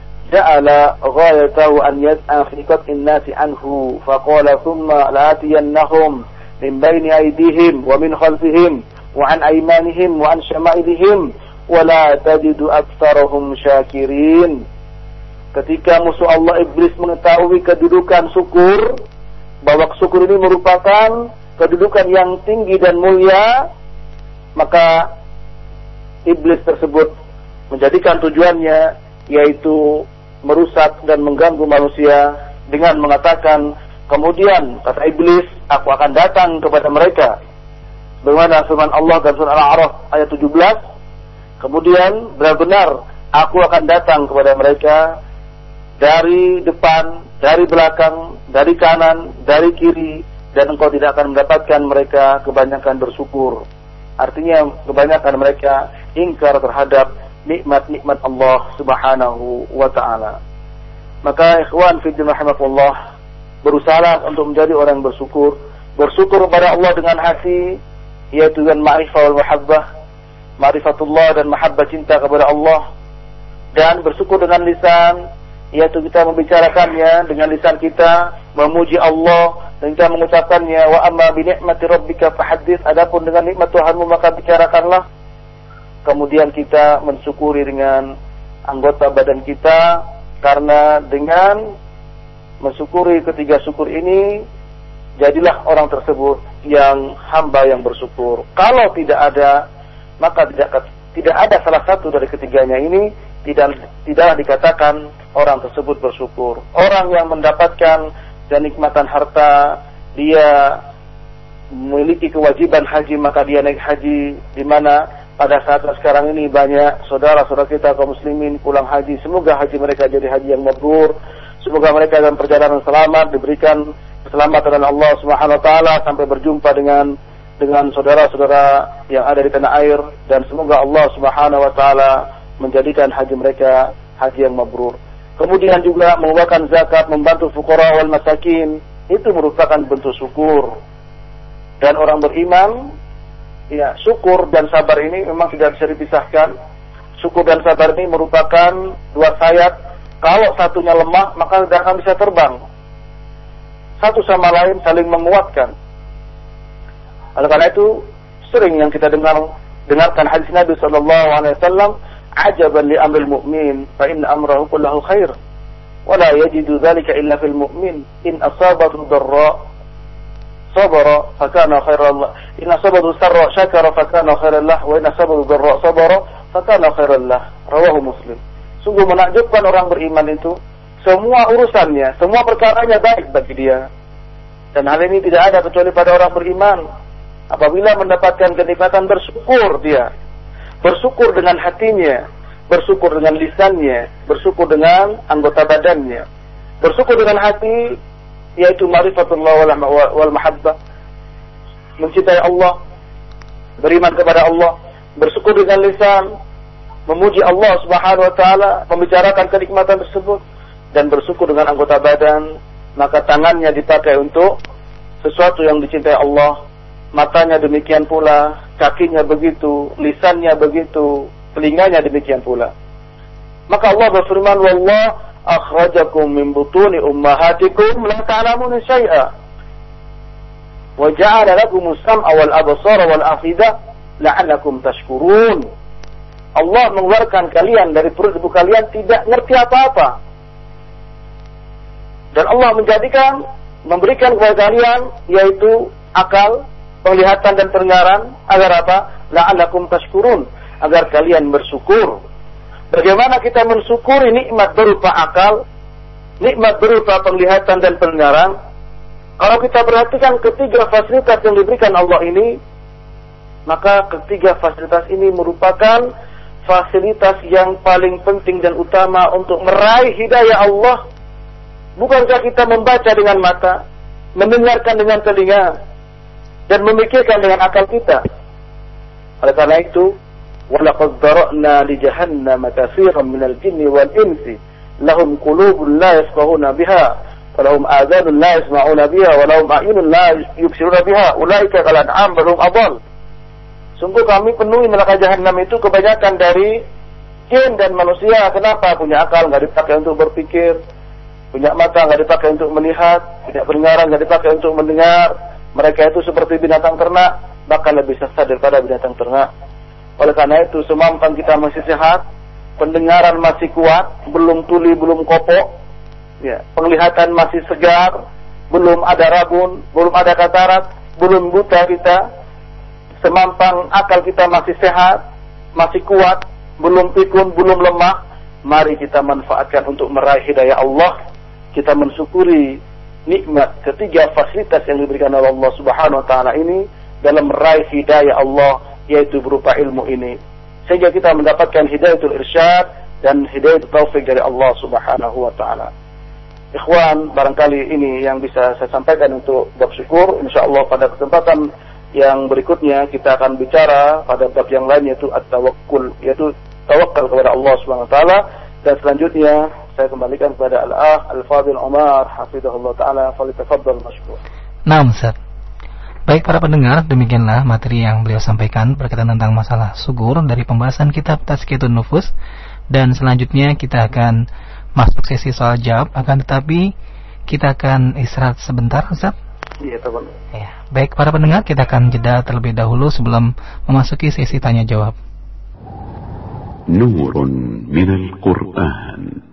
Speaker 1: qat'in nasi anhu faqala thumma la'atiyannahum min bayni aydihim wa min khalfihim wa an aymanihim wa an shama'ilihim wa la tajidu aktsarahum syakirin Ketika musuh Allah iblis mengetahui kedudukan syukur, bahwa syukur ini merupakan kedudukan yang tinggi dan mulia, maka iblis tersebut menjadikan tujuannya yaitu merusak dan mengganggu manusia dengan mengatakan kemudian kata iblis aku akan datang kepada mereka bagaimana firman Allah dalam surah Al-A'raf ayat 17 kemudian benar-benar aku akan datang kepada mereka dari depan, dari belakang, dari kanan, dari kiri, dan engkau tidak akan mendapatkan mereka kebanyakan bersyukur. Artinya kebanyakan mereka ingkar terhadap nikmat-nikmat Allah Subhanahu wa taala. Maka ikhwan fi rahimakumullah berusaha untuk menjadi orang bersyukur, bersyukur kepada Allah dengan hati yaitu dengan ma'rifah wal mahabbah, ma'rifatullah dan mahabbah cinta kepada Allah. Dan bersyukur dengan lisan yaitu kita membicarakannya dengan lisan kita memuji Allah dan kita mengucapkannya wa amma bi ni'mati rabbika fahaddits. Adapun dengan nikmat Tuhanmu maka bicarakanlah kemudian kita mensyukuri dengan anggota badan kita karena dengan mensyukuri ketiga syukur ini jadilah orang tersebut yang hamba yang bersyukur kalau tidak ada maka tidak tidak ada salah satu dari ketiganya ini tidak tidak dikatakan orang tersebut bersyukur. Orang yang mendapatkan kenikmatan harta, dia memiliki kewajiban haji maka dia naik haji di mana pada saat sekarang ini banyak saudara-saudara kita kaum muslimin pulang haji. Semoga haji mereka jadi haji yang mabrur. Semoga mereka dalam perjalanan selamat diberikan keselamatan oleh Allah Subhanahu wa taala sampai berjumpa dengan dengan saudara-saudara yang ada di tanah air dan semoga Allah Subhanahu wa taala menjadikan haji mereka haji yang mabrur. Kemudian juga mengeluarkan zakat, membantu fukara wal masakin, itu merupakan bentuk syukur. Dan orang beriman, ya syukur dan sabar ini memang tidak bisa dipisahkan. Syukur dan sabar ini merupakan dua sayap. Kalau satunya lemah, maka tidak akan bisa terbang. Satu sama lain saling menguatkan. Oleh karena itu, sering yang kita dengar dengarkan hadis Nabi Shallallahu Alaihi Wasallam, "Ajaban li amril mu'min, fa in amrahu kullahu khair, wa la yajidu dzalika illa fil mu'min, in asabatu darra صبر فكان خير الله إن أصابته سراء شكر فكان خير الله وإن أصابته ضراء صبر فكان خير الله رواه مسلم sungguh menakjubkan orang beriman itu semua urusannya semua perkaranya baik bagi dia dan hal ini tidak ada kecuali pada orang beriman apabila mendapatkan kenikmatan bersyukur dia bersyukur dengan hatinya, bersyukur dengan lisannya, bersyukur dengan anggota badannya. Bersyukur dengan hati yaitu ma'rifatullah wal, mahabbah. Mencintai Allah, beriman kepada Allah, bersyukur dengan lisan, memuji Allah Subhanahu wa taala, membicarakan kenikmatan tersebut dan bersyukur dengan anggota badan, maka tangannya dipakai untuk sesuatu yang dicintai Allah matanya demikian pula, kakinya begitu, lisannya begitu, telinganya demikian pula. Maka Allah berfirman, "Wallah akhrajakum min butuni ummahatikum la ta'lamuna syai'a." Wa ja'ala lakum as-sam'a wal absara wal afida la'allakum tashkurun. Allah mengeluarkan kalian dari perut ibu kalian tidak ngerti apa-apa. Dan Allah menjadikan memberikan kepada kalian yaitu akal, penglihatan dan pendengaran agar apa? La'allakum tashkurun, agar kalian bersyukur. Bagaimana kita mensyukuri nikmat berupa akal, nikmat berupa penglihatan dan pendengaran? Kalau kita perhatikan ketiga fasilitas yang diberikan Allah ini, maka ketiga fasilitas ini merupakan fasilitas yang paling penting dan utama untuk meraih hidayah Allah. Bukankah kita membaca dengan mata, mendengarkan dengan telinga, dan memikirkan dengan akal kita. Oleh karena itu, وَلَقَدْ ذَرَأْنَا لِجَهَنَّمَ كَثِيرًا مِنَ الْجِنِّ وَالْإِنسِ لَهُمْ قُلُوبٌ لَا يَفْقَهُونَ بِهَا وَلَهُمْ آذَانٌ لَا يَسْمَعُونَ بِهَا وَلَهُمْ أَعْيُنٌ لَا يُبْصِرُونَ بِهَا أُولَئِكَ كَالْأَنْعَامِ بَلْ هُمْ أَضَلُّ Sungguh kami penuhi neraka jahanam itu kebanyakan dari jin dan manusia. Kenapa? Punya akal nggak dipakai untuk berpikir, punya mata nggak dipakai untuk melihat, punya pendengaran nggak dipakai untuk mendengar, mereka itu seperti binatang ternak, bahkan lebih sesat daripada binatang ternak. Oleh karena itu, semampan kita masih sehat, pendengaran masih kuat, belum tuli, belum kopok, ya, penglihatan masih segar, belum ada rabun, belum ada katarak, belum buta kita, semampan akal kita masih sehat, masih kuat, belum pikun, belum lemah, mari kita manfaatkan untuk meraih hidayah Allah. Kita mensyukuri nikmat ketiga fasilitas yang diberikan oleh Allah Subhanahu wa taala ini dalam meraih hidayah Allah yaitu berupa ilmu ini sehingga kita mendapatkan hidayatul irsyad dan hidayah taufik dari Allah Subhanahu wa taala. ikhwan barangkali ini yang bisa saya sampaikan untuk bab syukur insyaallah pada kesempatan yang berikutnya kita akan bicara pada bab yang lain yaitu at-tawakkul yaitu tawakal kepada Allah Subhanahu wa taala dan selanjutnya saya kembalikan kepada Al-Ah Al-Fadil Umar hafizahullah taala falitafaddal masykur.
Speaker 2: Nah, Ustaz. Baik para pendengar, demikianlah materi yang beliau sampaikan berkaitan tentang masalah sugur dari pembahasan kitab Tazkiyatun Nufus dan selanjutnya kita akan masuk sesi soal jawab akan tetapi kita akan istirahat sebentar Ustaz.
Speaker 1: Iya, teman.
Speaker 2: Ya, baik para pendengar, kita akan jeda terlebih dahulu sebelum memasuki sesi tanya jawab.
Speaker 3: Nurun minal Qur'an.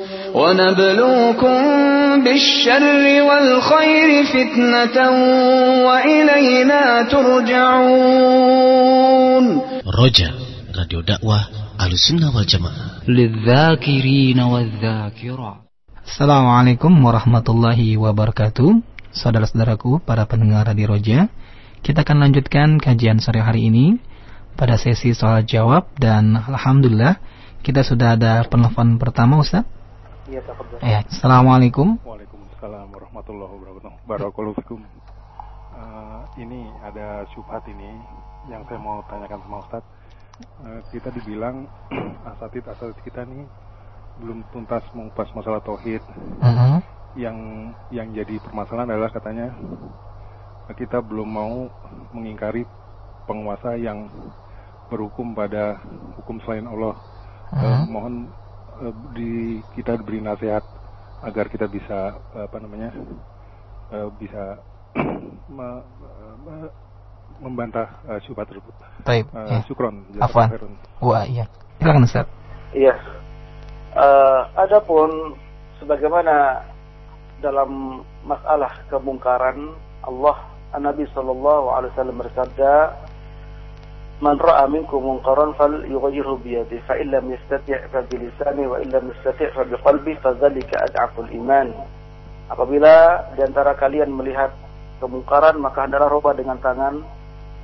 Speaker 4: ونبلوكم بالشر والخير فتنة وإلينا ترجعون
Speaker 5: Roja, Radio Dakwah Ahlussunnah wal Jamaah.
Speaker 6: للذاكرين والذاكرات
Speaker 2: Assalamualaikum warahmatullahi wabarakatuh. Saudara-saudaraku, para pendengar di Roja, kita akan lanjutkan kajian sore hari ini pada sesi soal jawab dan alhamdulillah kita sudah ada penelpon pertama Ustaz.
Speaker 1: Iya, tafadhol.
Speaker 2: Ya, Assalamualaikum.
Speaker 7: Waalaikumsalam warahmatullahi wabarakatuh. Barakallahu fikum. Eh, ini ada syubhat ini yang saya mau tanyakan sama Ustaz. Eh, kita dibilang asatid asatid kita nih belum tuntas mengupas masalah tauhid.
Speaker 2: Mhm.
Speaker 7: Yang yang jadi permasalahan adalah katanya kita belum mau mengingkari penguasa yang berhukum pada hukum selain Allah. Eh,
Speaker 2: Mhm.
Speaker 7: mohon di kita diberi nasihat agar kita bisa eh, apa namanya eh, bisa me- me- membantah eh, syubhat tersebut.
Speaker 2: Baik.
Speaker 7: Eh,
Speaker 2: Ya.
Speaker 7: Syukron.
Speaker 2: Afwan. Wah, iya. Silakan Ustaz.
Speaker 1: Iya. Eh, adapun sebagaimana dalam masalah kemungkaran Allah Nabi sallallahu alaihi wasallam bersabda Man ra'a minkum munkaran fal yughayyirhu bi yadihi fa illam yastati' fa bi lisanihi wa illam yastati' fa iman. Apabila di antara kalian melihat kemungkaran maka hendaklah rubah dengan tangan,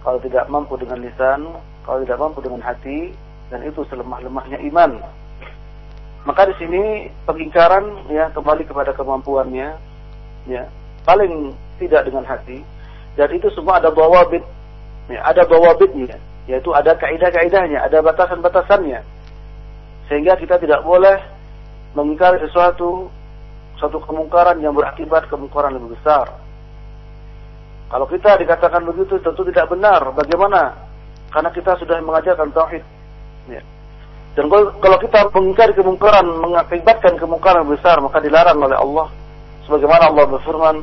Speaker 1: kalau tidak mampu dengan lisan, kalau tidak mampu dengan hati dan itu selemah-lemahnya iman. Maka di sini pengingkaran ya kembali kepada kemampuannya ya paling tidak dengan hati dan itu semua ada bawabit ya, ada bawabitnya yaitu ada kaidah-kaidahnya ada batasan-batasannya. Sehingga kita tidak boleh mengingkari sesuatu suatu kemungkaran yang berakibat kemungkaran lebih besar. Kalau kita dikatakan begitu tentu tidak benar. Bagaimana? Karena kita sudah mengajarkan tauhid. Ya. Dan kalau kita mengingkari kemungkaran mengakibatkan kemungkaran besar maka dilarang oleh Allah. Sebagaimana Allah berfirman,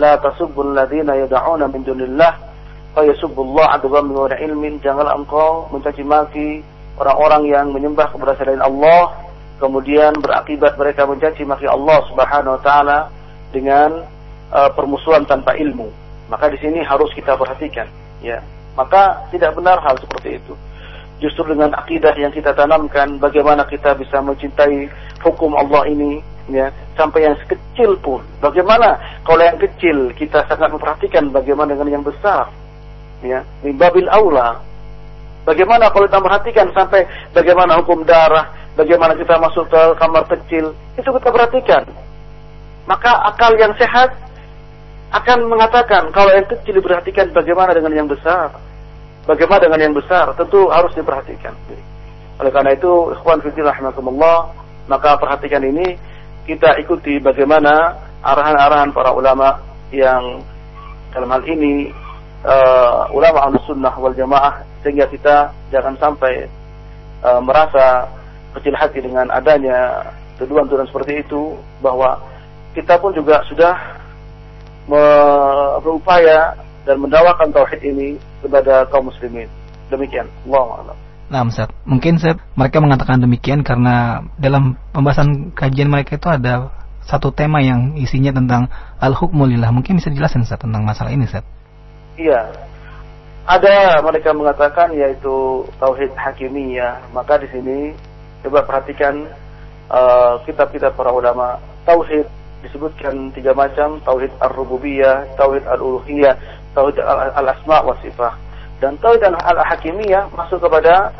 Speaker 1: "La tasubbul ladzina yad'una min dunillah fa yasubbullah adwan min ilmin." Janganlah engkau mencaci maki orang-orang yang menyembah kepada selain Allah kemudian berakibat mereka mencaci maki Allah Subhanahu wa taala dengan uh, permusuhan tanpa ilmu. Maka di sini harus kita perhatikan, ya. Maka tidak benar hal seperti itu justru dengan akidah yang kita tanamkan bagaimana kita bisa mencintai hukum Allah ini ya sampai yang kecil pun bagaimana kalau yang kecil kita sangat memperhatikan bagaimana dengan yang besar ya babil aula bagaimana kalau kita perhatikan sampai bagaimana hukum darah bagaimana kita masuk ke kamar kecil itu kita perhatikan maka akal yang sehat akan mengatakan kalau yang kecil diperhatikan bagaimana dengan yang besar Bagaimana dengan yang besar? Tentu harus diperhatikan. Oleh karena itu, ikhwan fillah rahimakumullah, maka perhatikan ini kita ikuti bagaimana arahan-arahan para ulama yang dalam hal ini uh, ulama sunnah wal jamaah sehingga kita jangan sampai uh, merasa kecil hati dengan adanya tuduhan-tuduhan seperti itu bahwa kita pun juga sudah berupaya dan mendawakan tauhid ini kepada kaum muslimin. Demikian. Allah a'lam.
Speaker 2: Nah, Ustaz, mungkin Ustaz, mereka mengatakan demikian karena dalam pembahasan kajian mereka itu ada satu tema yang isinya tentang al-hukmu lillah. Mungkin bisa dijelasin Ustaz tentang masalah ini, Ustaz.
Speaker 1: Iya. Ada mereka mengatakan yaitu tauhid hakimiyah. Maka di sini coba perhatikan uh, kitab-kitab para ulama. Tauhid disebutkan tiga macam, tauhid ar-rububiyah, tauhid al-uluhiyah, tauhid al- al-asma wa sifat. Dan tauhid al-hakimiyah masuk kepada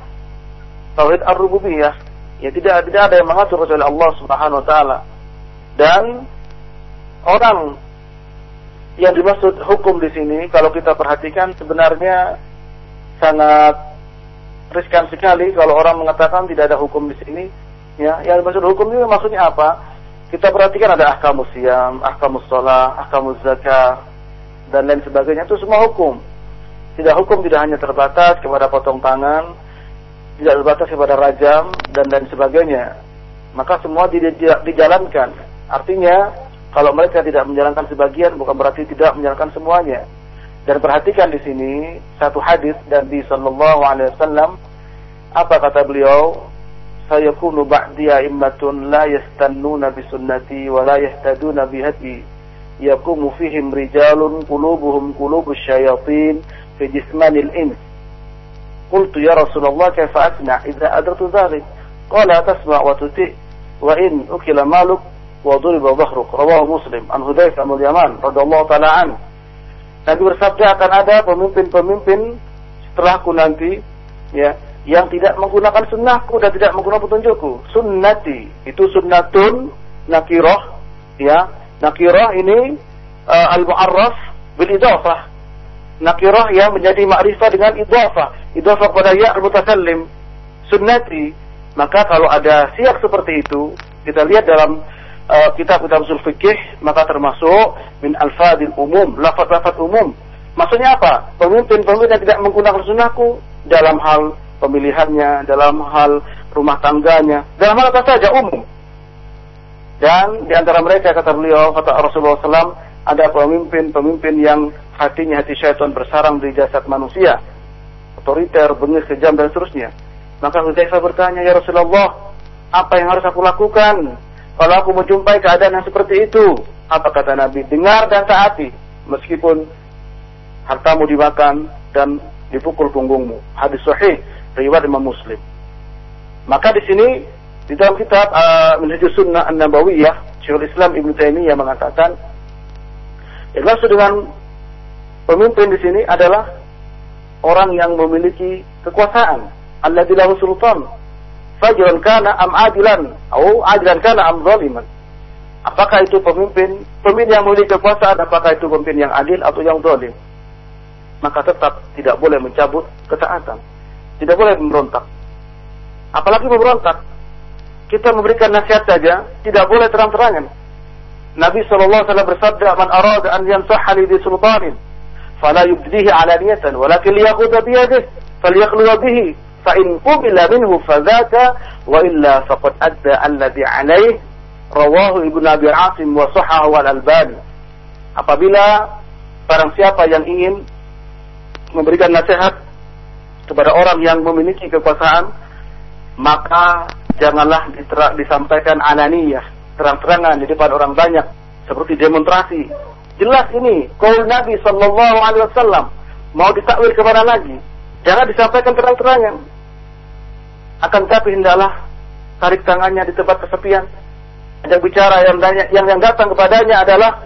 Speaker 1: tauhid ar-rububiyah. Ya tidak tidak ada yang mengatur kecuali Allah Subhanahu wa taala. Dan orang yang dimaksud hukum di sini kalau kita perhatikan sebenarnya sangat riskan sekali kalau orang mengatakan tidak ada hukum di sini. Ya, yang dimaksud hukum ini maksudnya apa? Kita perhatikan ada ahkamus siam, ahkamus sholat, ahkamus zakat, dan lain sebagainya itu semua hukum. Tidak hukum tidak hanya terbatas kepada potong tangan, tidak terbatas kepada rajam dan lain sebagainya. Maka semua di- di- dijalankan. Artinya kalau mereka tidak menjalankan sebagian bukan berarti tidak menjalankan semuanya. Dan perhatikan di sini satu hadis dari Sallallahu Alaihi Wasallam apa kata beliau? Sayakunu ba'di a'immatun la yastannuna bi sunnati wa la yahtaduna bi hadi. Yaqumu fihim rijalun qulubuhum qulubus syayatin fi jismanil ins. قلت يا رسول الله كيف أسمع إذا أدرت ذلك قال تسمع وتطيع وإن أكل مالك وضرب ظهرك رواه مسلم عن هدayf bin Yaman radhiyallahu taala an Nabi bersabda akan ada pemimpin-pemimpin setelahku nanti ya yang tidak menggunakan sunnahku dan tidak menggunakan petunjukku sunnati itu sunnatun nakiroh ya nakiroh ini uh, al-mu'arraf bil idafah nakiroh yang menjadi ma'rifah dengan idafah idafah kepada ya al-mutakallim sunnati maka kalau ada siap seperti itu kita lihat dalam kitab-kitab usul fikih maka termasuk min alfadil umum lafaz-lafaz umum. Maksudnya apa? Pemimpin-pemimpin yang tidak menggunakan sunnahku dalam hal pemilihannya dalam hal rumah tangganya dalam hal apa saja umum. Dan di antara mereka kata beliau kata Rasulullah SAW ada pemimpin-pemimpin yang hatinya hati syaitan bersarang di jasad manusia. Otoriter, bengis, kejam dan seterusnya. Maka Hudzaifah bertanya ya Rasulullah apa yang harus aku lakukan kalau aku menjumpai keadaan yang seperti itu, apa kata Nabi? Dengar dan taati, meskipun hartamu dimakan dan dipukul punggungmu. Hadis sahih riwayat Imam Muslim. Maka di sini di dalam kitab uh, Minhajus Sunnah An-Nabawiyah, Syekhul Islam Ibnu Taimiyah mengatakan yang maksud dengan pemimpin di sini adalah orang yang memiliki kekuasaan, lahu sultan, fajran kana am adilan atau adilan kana am zaliman. Apakah itu pemimpin pemimpin yang memiliki kekuasaan apakah itu pemimpin yang adil atau yang zalim? Maka tetap tidak boleh mencabut ketaatan. Tidak boleh memberontak. Apalagi memberontak. Kita memberikan nasihat saja tidak boleh terang-terangan. Nabi SAW bersabda man arada an yansaha li sultanin fala yubdihi alaniyatan walakin liyakhudha biyadihi falyakhluwa bihi فإن in منه minhu fadzaka wa illa faqad adda alladhi alaih rawahu Ibnu Abi Asim wa sahahu al-Albani apabila barang siapa yang ingin memberikan nasihat kepada orang yang memiliki kekuasaan maka janganlah disampaikan ananiyah terang-terangan di depan orang banyak seperti demonstrasi. Jelas ini kalau Nabi Shallallahu Alaihi Wasallam mau ditakwil ke mana lagi jangan disampaikan terang-terangan akan tapi hendaklah tarik tangannya di tempat kesepian. Yang bicara yang yang yang datang kepadanya adalah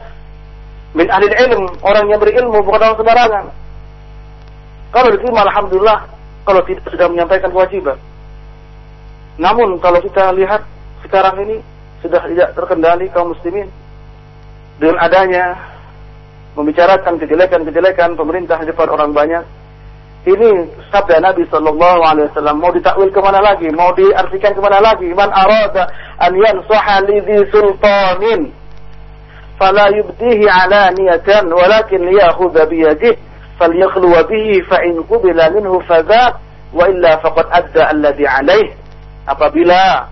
Speaker 1: min ahli ilm, orang yang berilmu bukan orang sembarangan. Kalau diterima alhamdulillah, kalau tidak sudah menyampaikan kewajiban. Namun kalau kita lihat sekarang ini sudah tidak terkendali kaum muslimin dengan adanya membicarakan kejelekan-kejelekan pemerintah di depan orang banyak. Ini sabda Nabi Shallallahu Alaihi Wasallam mau ditakwil ke mana lagi? Mau diartikan ke mana lagi? Man arada an yansaha li sultanin fala yubdihi alaniyatan walakin liyakhudha biyadihi falyakhlu bihi fa in qubila minhu fadha wa illa faqad adda alladhi alayh apabila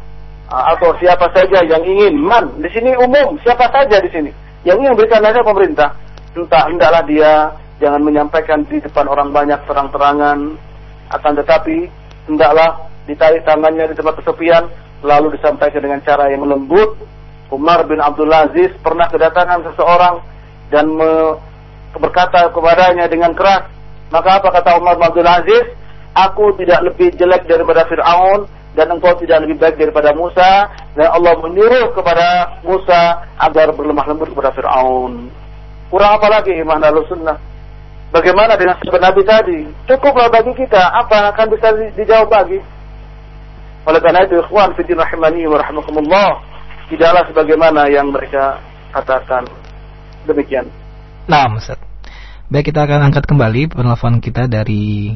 Speaker 1: atau siapa saja yang ingin man di sini umum siapa saja di sini yang ingin berikan nasihat pemerintah entah hendaklah dia jangan menyampaikan di depan orang banyak terang-terangan. Akan tetapi hendaklah ditarik tangannya di tempat kesepian lalu disampaikan dengan cara yang lembut. Umar bin Abdul Aziz pernah kedatangan seseorang dan berkata kepadanya dengan keras maka apa kata Umar bin Abdul Aziz? Aku tidak lebih jelek daripada Fir'aun dan engkau tidak lebih baik daripada Musa dan Allah menyuruh kepada Musa agar berlemah lembut kepada Fir'aun. Kurang apa lagi iman sunnah Bagaimana dengan sahabat Nabi tadi? Cukuplah bagi kita. Apa akan bisa dijawab lagi? Oleh karena itu, ikhwan fiddin rahimani wa rahmakumullah. Tidaklah sebagaimana yang mereka katakan. Demikian.
Speaker 2: Nah, Ustaz. Baik, kita akan angkat kembali penelpon kita dari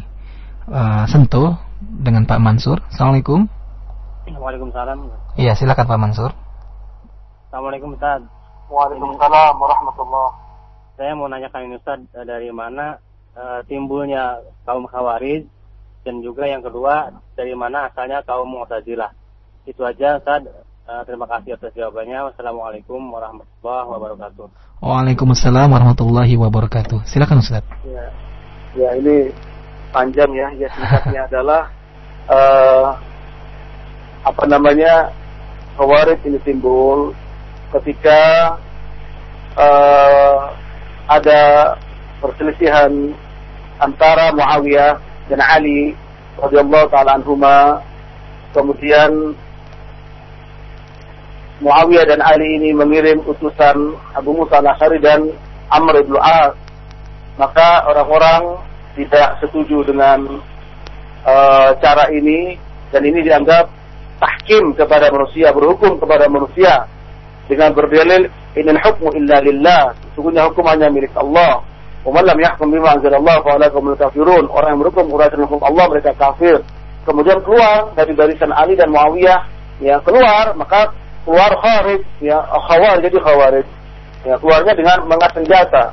Speaker 2: uh, Sentul dengan Pak Mansur. Assalamualaikum.
Speaker 8: Waalaikumsalam.
Speaker 2: Iya, silakan Pak Mansur.
Speaker 8: Assalamualaikum Ustaz.
Speaker 1: Waalaikumsalam warahmatullahi
Speaker 8: saya mau nanyakan ini Ustaz eh, dari mana uh, timbulnya kaum Khawarij dan juga yang kedua dari mana asalnya kaum Mu'tazilah. Itu aja Ustaz. Uh, terima kasih atas jawabannya. Wassalamualaikum warahmatullahi wabarakatuh.
Speaker 2: Waalaikumsalam warahmatullahi wabarakatuh. Silakan Ustaz.
Speaker 1: Ya, ya ini panjang ya. Ya singkatnya adalah uh, apa namanya Khawarij ini timbul ketika uh, ada perselisihan antara Muawiyah dan Ali radhiyallahu taala anhuma. Kemudian Muawiyah dan Ali ini mengirim utusan Abu Musa al-Asy'ari dan Amr ibn As maka orang-orang tidak setuju dengan uh, cara ini dan ini dianggap tahkim kepada manusia berhukum kepada manusia dengan berdalil inil hukmu illa lillah. Sesungguhnya hukum hanya milik Allah. Wa man lam yahkum bima anzalallah fa ulaika kafirun. Orang yang berhukum berdasarkan hukum Allah mereka kafir. Kemudian keluar dari barisan Ali dan Muawiyah. Ya keluar maka keluar kharij ya khawar jadi khawarij. Ya keluarnya dengan mengat senjata.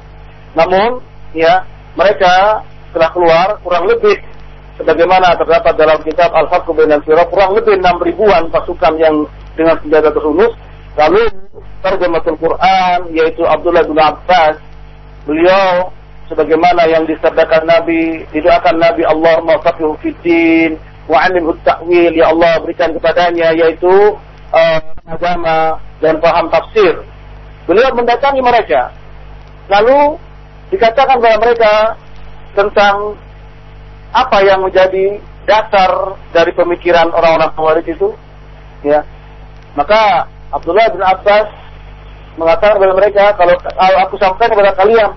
Speaker 1: Namun ya mereka setelah keluar kurang lebih sebagaimana terdapat dalam kitab Al-Farqu Bainal Firaq kurang lebih 6 ribuan pasukan yang dengan senjata terhunus Lalu terjematul Quran yaitu Abdullah bin Abbas beliau sebagaimana yang disabdakan Nabi didoakan Nabi Allah mafaqihu fiddin wa alimhu ta'wil ya Allah berikan kepadanya yaitu uh, agama dan paham tafsir. Beliau mendatangi mereka. Lalu dikatakan kepada mereka tentang apa yang menjadi dasar dari pemikiran orang-orang Khawarij itu ya. Maka Abdullah bin Abbas mengatakan kepada mereka kalau aku sampaikan kepada kalian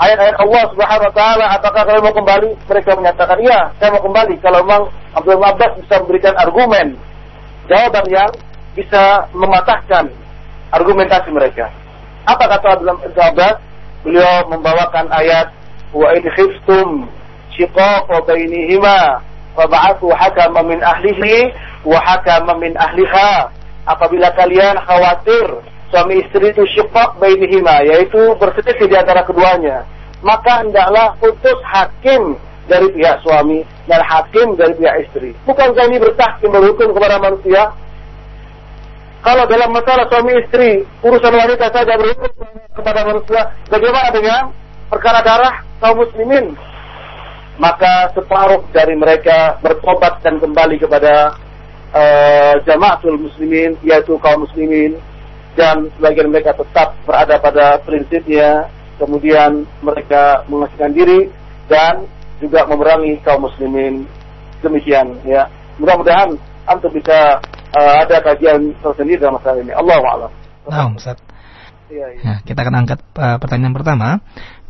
Speaker 1: ayat-ayat Allah Subhanahu wa taala apakah kalian mau kembali? Mereka menyatakan iya saya mau kembali. Kalau memang Abdullah bin Abbas bisa memberikan argumen jawaban yang bisa mematahkan argumentasi mereka. Apa kata Abdullah bin Abbas? Beliau membawakan ayat wa in khiftum shiqaqa bainihima fab'athu hakama min ahlihi wa hakama min ahliha apabila kalian khawatir suami istri itu syifaq bainihima yaitu berselisih di antara keduanya maka hendaklah putus hakim dari pihak suami dan hakim dari pihak istri. Bukankah ini bertahkim berhukum kepada manusia. Kalau dalam masalah suami istri urusan wanita saja berhukum kepada manusia bagaimana dengan perkara darah kaum muslimin? Maka separuh dari mereka bertobat dan kembali kepada uh, jamaatul muslimin yaitu kaum muslimin dan sebagian mereka tetap berada pada prinsipnya kemudian mereka mengasihkan diri dan juga memerangi kaum muslimin demikian ya mudah-mudahan antum bisa uh, ada kajian tersendiri dalam masalah ini Allah a'lam.
Speaker 2: Nah, Ustaz. Ya, ya. Nah, kita akan angkat uh, pertanyaan pertama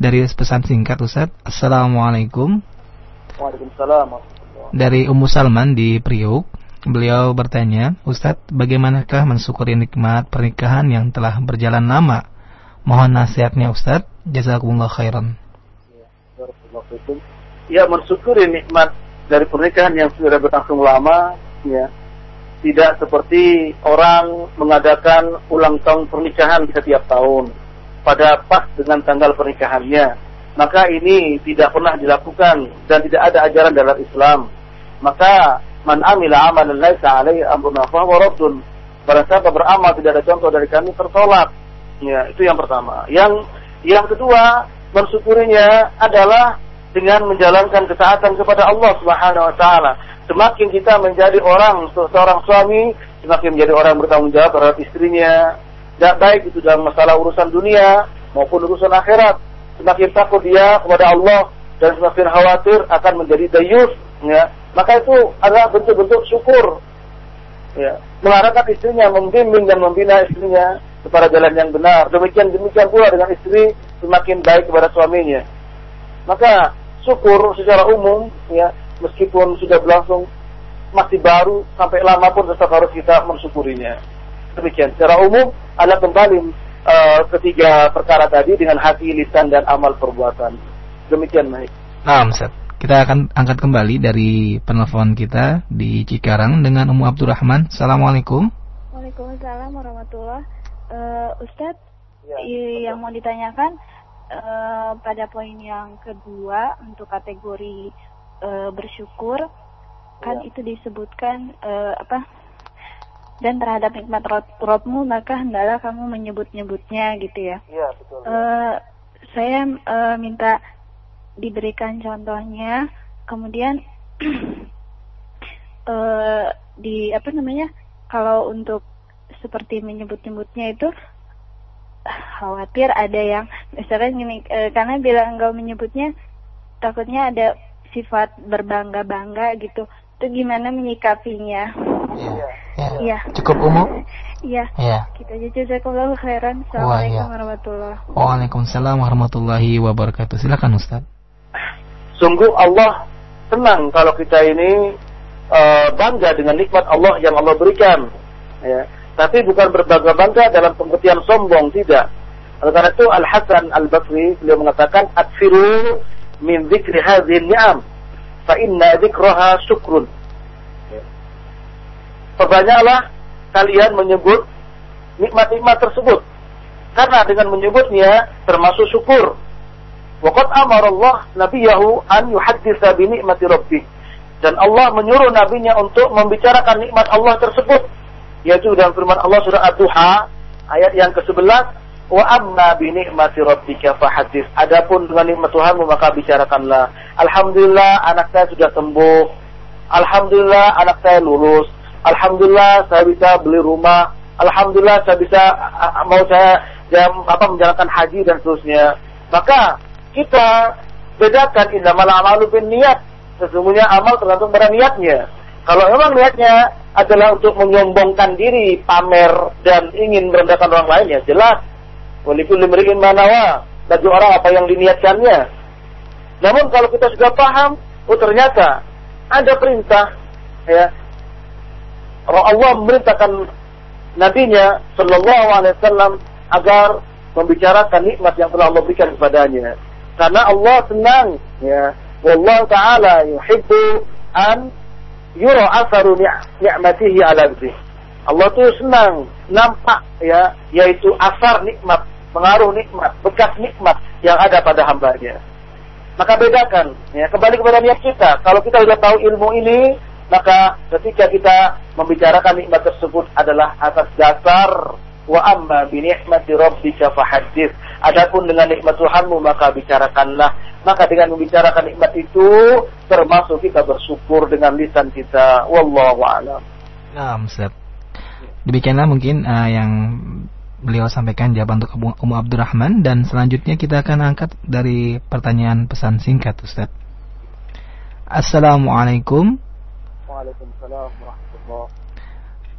Speaker 2: dari pesan singkat Ustaz. Assalamualaikum.
Speaker 1: Waalaikumsalam.
Speaker 2: Dari Ummu Salman di Priuk. Beliau bertanya, Ustadz, bagaimanakah mensyukuri nikmat pernikahan yang telah berjalan lama? Mohon nasihatnya Ustadz. Jazakumullah khairan.
Speaker 1: Ya, mensyukuri nikmat dari pernikahan yang sudah berlangsung lama, ya. Tidak seperti orang mengadakan ulang tahun pernikahan setiap tahun pada pas dengan tanggal pernikahannya. Maka ini tidak pernah dilakukan dan tidak ada ajaran dalam Islam. Maka Man amila amalan laisa alaihi amruna fahuwa raddun. Barang siapa beramal tidak ada contoh dari kami tertolak. Ya, itu yang pertama. Yang yang kedua, mensyukurinya adalah dengan menjalankan ketaatan kepada Allah Subhanahu wa taala. Semakin kita menjadi orang seorang suami, semakin menjadi orang bertanggung jawab terhadap istrinya. Tidak baik itu dalam masalah urusan dunia maupun urusan akhirat. Semakin takut dia kepada Allah dan semakin khawatir akan menjadi dayus, ya. Maka itu adalah bentuk-bentuk syukur. Ya, mengarahkan istrinya, membimbing dan membina istrinya kepada jalan yang benar. Demikian demikian pula dengan istri semakin baik kepada suaminya. Maka syukur secara umum ya meskipun sudah berlangsung masih baru sampai lama pun tetap harus kita mensyukurinya. Demikian secara umum ada kembali uh, ketiga perkara tadi dengan hati, lisan dan amal perbuatan. Demikian baik.
Speaker 2: Nah, Ustaz. Kita akan angkat kembali dari penelpon kita di Cikarang dengan Umu Abdurrahman. Assalamualaikum.
Speaker 9: Waalaikumsalam warahmatullahi uh, Ustadz,
Speaker 1: Ya,
Speaker 9: yang mau ditanyakan uh, pada poin yang kedua untuk kategori uh, bersyukur kan
Speaker 1: Ya.
Speaker 9: itu disebutkan uh, apa dan terhadap nikmat Robmu maka hendaklah kamu menyebut-nyebutnya gitu ya.
Speaker 1: Iya, betul.
Speaker 9: Eh, saya eh, minta diberikan contohnya, kemudian eh, di apa namanya kalau untuk seperti menyebut-nyebutnya itu khawatir ada yang misalkan gini eh, karena bila engkau menyebutnya takutnya ada sifat berbangga-bangga gitu itu gimana menyikapinya
Speaker 2: Ya.
Speaker 9: Iya.
Speaker 2: Cukup umum?
Speaker 9: iya
Speaker 2: Ya.
Speaker 9: kita aja jazakallahu khairan
Speaker 2: Wah,
Speaker 9: assalamualaikum
Speaker 2: iya.
Speaker 9: warahmatullahi
Speaker 2: Waalaikumsalam warahmatullahi wabarakatuh. Silakan Ustaz.
Speaker 1: Sungguh Allah senang kalau kita ini eh, bangga dengan nikmat Allah yang Allah berikan. Ya. Tapi bukan berbangga-bangga dalam pengertian sombong, tidak. Oleh karena itu Al Hasan Al Basri beliau mengatakan atfiru min dzikri hadhihi ni'am fa inna dzikraha syukrun. Ya. Perbanyaklah kalian menyebut nikmat-nikmat tersebut. Karena dengan menyebutnya termasuk syukur. Waqad amara Allah nabiyahu an yuhaddisa bi ni'mati rabbih. Dan Allah menyuruh nabinya untuk membicarakan nikmat Allah tersebut. Yaitu dalam firman Allah surah Ad-Duha ayat yang ke-11, "Wa amma bi ni'mati rabbika fahaddits." Adapun dengan nikmat Tuhanmu maka bicarakanlah. Alhamdulillah anak saya sudah sembuh. Alhamdulillah anak saya lulus. Alhamdulillah saya bisa beli rumah. Alhamdulillah saya bisa mau saya jam apa menjalankan haji dan seterusnya. Maka kita bedakan innamal a'malu bin niat. Sesungguhnya amal tergantung pada niatnya. Kalau memang niatnya adalah untuk menyombongkan diri, pamer dan ingin merendahkan orang lain ya jelas. Walikulli mri'in ma nawa. Bagi orang apa yang diniatkannya. Namun kalau kita sudah paham, oh ternyata ada perintah ya Allah memerintahkan nabinya sallallahu alaihi wasallam agar membicarakan nikmat yang telah Allah berikan kepadanya. Karena Allah senang ya. Wallahu taala yuhibbu an yura asaru ni- ni'matihi ala abdihi. Allah tuh senang nampak ya yaitu asar nikmat, pengaruh nikmat, bekas nikmat yang ada pada hambanya. Maka bedakan ya kembali kepada niat kita. Kalau kita sudah tahu ilmu ini, maka ketika kita membicarakan nikmat tersebut adalah atas dasar wa amma bi ni'mati rabbika fahaddits. Adapun dengan nikmat Tuhanmu maka bicarakanlah. Maka dengan membicarakan nikmat itu termasuk kita bersyukur dengan lisan kita. Wallahu a'lam.
Speaker 2: Nah, Ustaz. Demikianlah mungkin uh, yang beliau sampaikan jawaban untuk Umu Abdurrahman dan selanjutnya kita akan angkat dari pertanyaan pesan singkat Ustaz. Assalamualaikum
Speaker 1: Waalaikumsalam warahmatullahi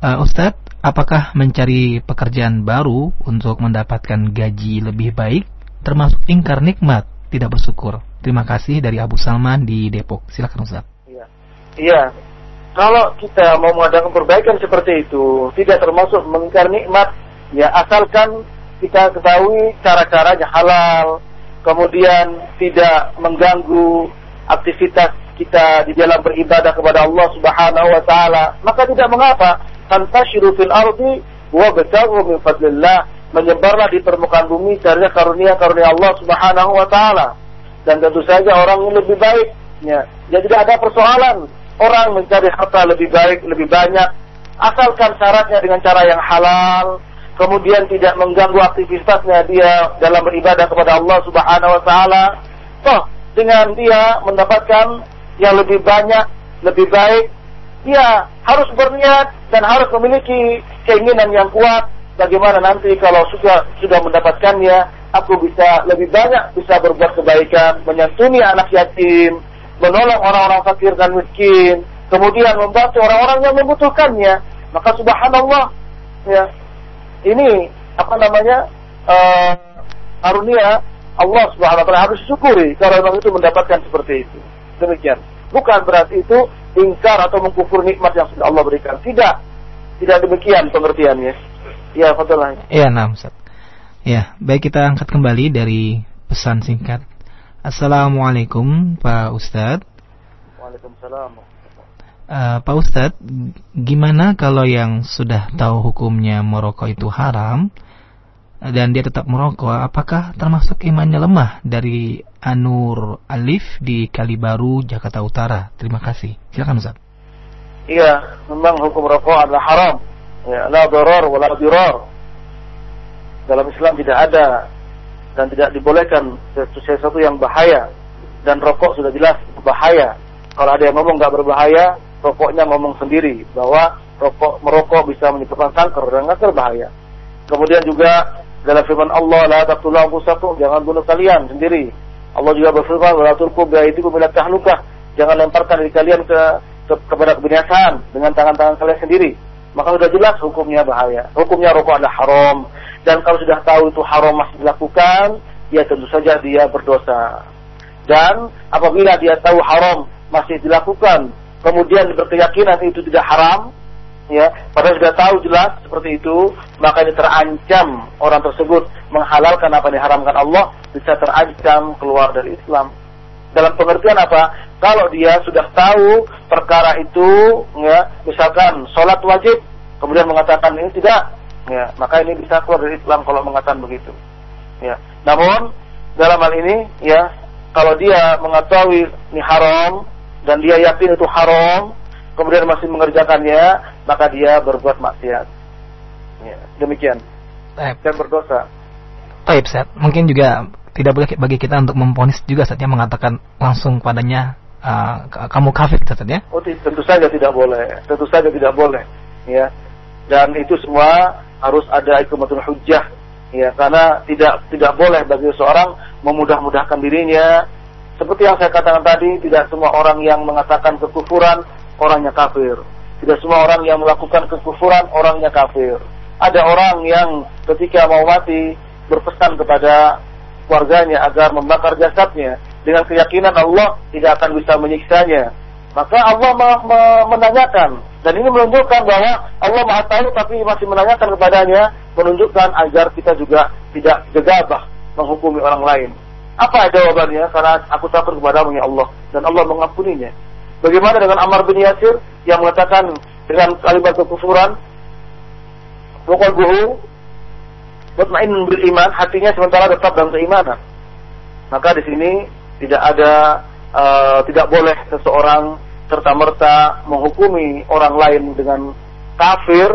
Speaker 2: Uh, Ustadz, apakah mencari pekerjaan baru untuk mendapatkan gaji lebih baik termasuk ingkar nikmat tidak bersyukur? Terima kasih dari Abu Salman di Depok. Silakan Ustadz.
Speaker 1: Iya. Iya. Kalau kita mau mengadakan perbaikan seperti itu, tidak termasuk mengingkar nikmat, ya asalkan kita ketahui cara-caranya halal, kemudian tidak mengganggu aktivitas kita di dalam beribadah kepada Allah Subhanahu wa taala, maka tidak mengapa tantashiru fil ardi wa bataghu min fadlillah. Menyebarlah di permukaan bumi cari karunia-karunia Allah Subhanahu wa taala. Dan tentu saja orang yang lebih baik ya. Jadi tidak ada persoalan. Orang mencari harta lebih baik, lebih banyak, asalkan syaratnya dengan cara yang halal, kemudian tidak mengganggu aktivitasnya dia dalam beribadah kepada Allah Subhanahu wa taala, toh dengan dia mendapatkan yang lebih banyak, lebih baik, dia harus berniat dan harus memiliki keinginan yang kuat bagaimana nanti kalau sudah sudah mendapatkannya aku bisa lebih banyak bisa berbuat kebaikan menyantuni anak yatim menolong orang-orang fakir dan miskin kemudian membantu orang-orang yang membutuhkannya maka subhanallah ya ini apa namanya uh, karunia Allah Subhanahu wa taala harus syukuri kalau memang itu mendapatkan seperti itu. Demikian. Bukan berarti itu ingkar atau mengkufur nikmat yang sudah Allah berikan. Tidak. Tidak demikian pengertiannya. Ya, fadlan.
Speaker 2: Iya, nah, Ustaz. Ya, baik kita angkat kembali dari pesan singkat. Assalamualaikum Pak Ustadz.
Speaker 1: Waalaikumsalam.
Speaker 2: Uh, Pak Ustadz, gimana kalau yang sudah tahu hukumnya merokok itu haram dan dia tetap merokok, apakah termasuk imannya lemah dari Anur Alif di Kalibaru, Jakarta Utara? Terima kasih. Silakan Ustaz.
Speaker 1: Iya, memang hukum rokok adalah haram. Ya, la darar wa la dirar. Dalam Islam tidak ada dan tidak dibolehkan sesuatu yang bahaya dan rokok sudah jelas bahaya. Kalau ada yang ngomong nggak berbahaya, rokoknya ngomong sendiri bahwa rokok merokok bisa menyebabkan kanker dan kanker bahaya. Kemudian juga dalam firman Allah, la taqtulu anfusakum, jangan bunuh kalian sendiri. Allah juga berfirman, la tulqu biaidikum ila tahlukah, jangan lemparkan diri kalian ke, ke kepada kebinasaan dengan tangan-tangan kalian sendiri. Maka sudah jelas hukumnya bahaya. Hukumnya rokok adalah haram. Dan kalau sudah tahu itu haram masih dilakukan, ya tentu saja dia berdosa. Dan apabila dia tahu haram masih dilakukan, kemudian berkeyakinan itu tidak haram, ya, padahal sudah tahu jelas seperti itu, maka ini terancam orang tersebut menghalalkan apa yang diharamkan Allah, bisa terancam keluar dari Islam. Dalam pengertian apa? Kalau dia sudah tahu perkara itu, ya, misalkan sholat wajib, kemudian mengatakan ini tidak, ya, maka ini bisa keluar dari Islam kalau mengatakan begitu. Ya. Namun dalam hal ini, ya, kalau dia mengetahui ini haram dan dia yakin itu haram, kemudian masih mengerjakannya, maka dia berbuat maksiat. Ya, demikian.
Speaker 2: Baik.
Speaker 1: Dan berdosa.
Speaker 2: Baik, Ustaz. Mungkin juga tidak boleh bagi kita untuk memponis juga saatnya mengatakan langsung padanya uh, kamu kafir Ustaz ya.
Speaker 1: Oh, tentu saja tidak boleh. Tentu saja tidak boleh. Ya. Dan itu semua harus ada ikumatul hujjah. Ya, karena tidak tidak boleh bagi seorang memudah-mudahkan dirinya seperti yang saya katakan tadi, tidak semua orang yang mengatakan kekufuran orangnya kafir. Tidak semua orang yang melakukan kekufuran orangnya kafir. Ada orang yang ketika mau mati berpesan kepada keluarganya agar membakar jasadnya dengan keyakinan Allah tidak akan bisa menyiksanya. Maka Allah menanyakan dan ini menunjukkan bahwa Allah Maha Tahu tapi masih menanyakan kepadanya menunjukkan agar kita juga tidak gegabah menghukumi orang lain. Apa jawabannya? Karena aku takut kepadamu ya Allah dan Allah mengampuninya. Bagaimana dengan Ammar bin Yasir yang mengatakan dengan kalimat kekufuran, pokok buhu, mutmain bil iman, hatinya sementara tetap dalam keimanan. Maka di sini tidak ada, uh, tidak boleh seseorang serta merta menghukumi orang lain dengan kafir,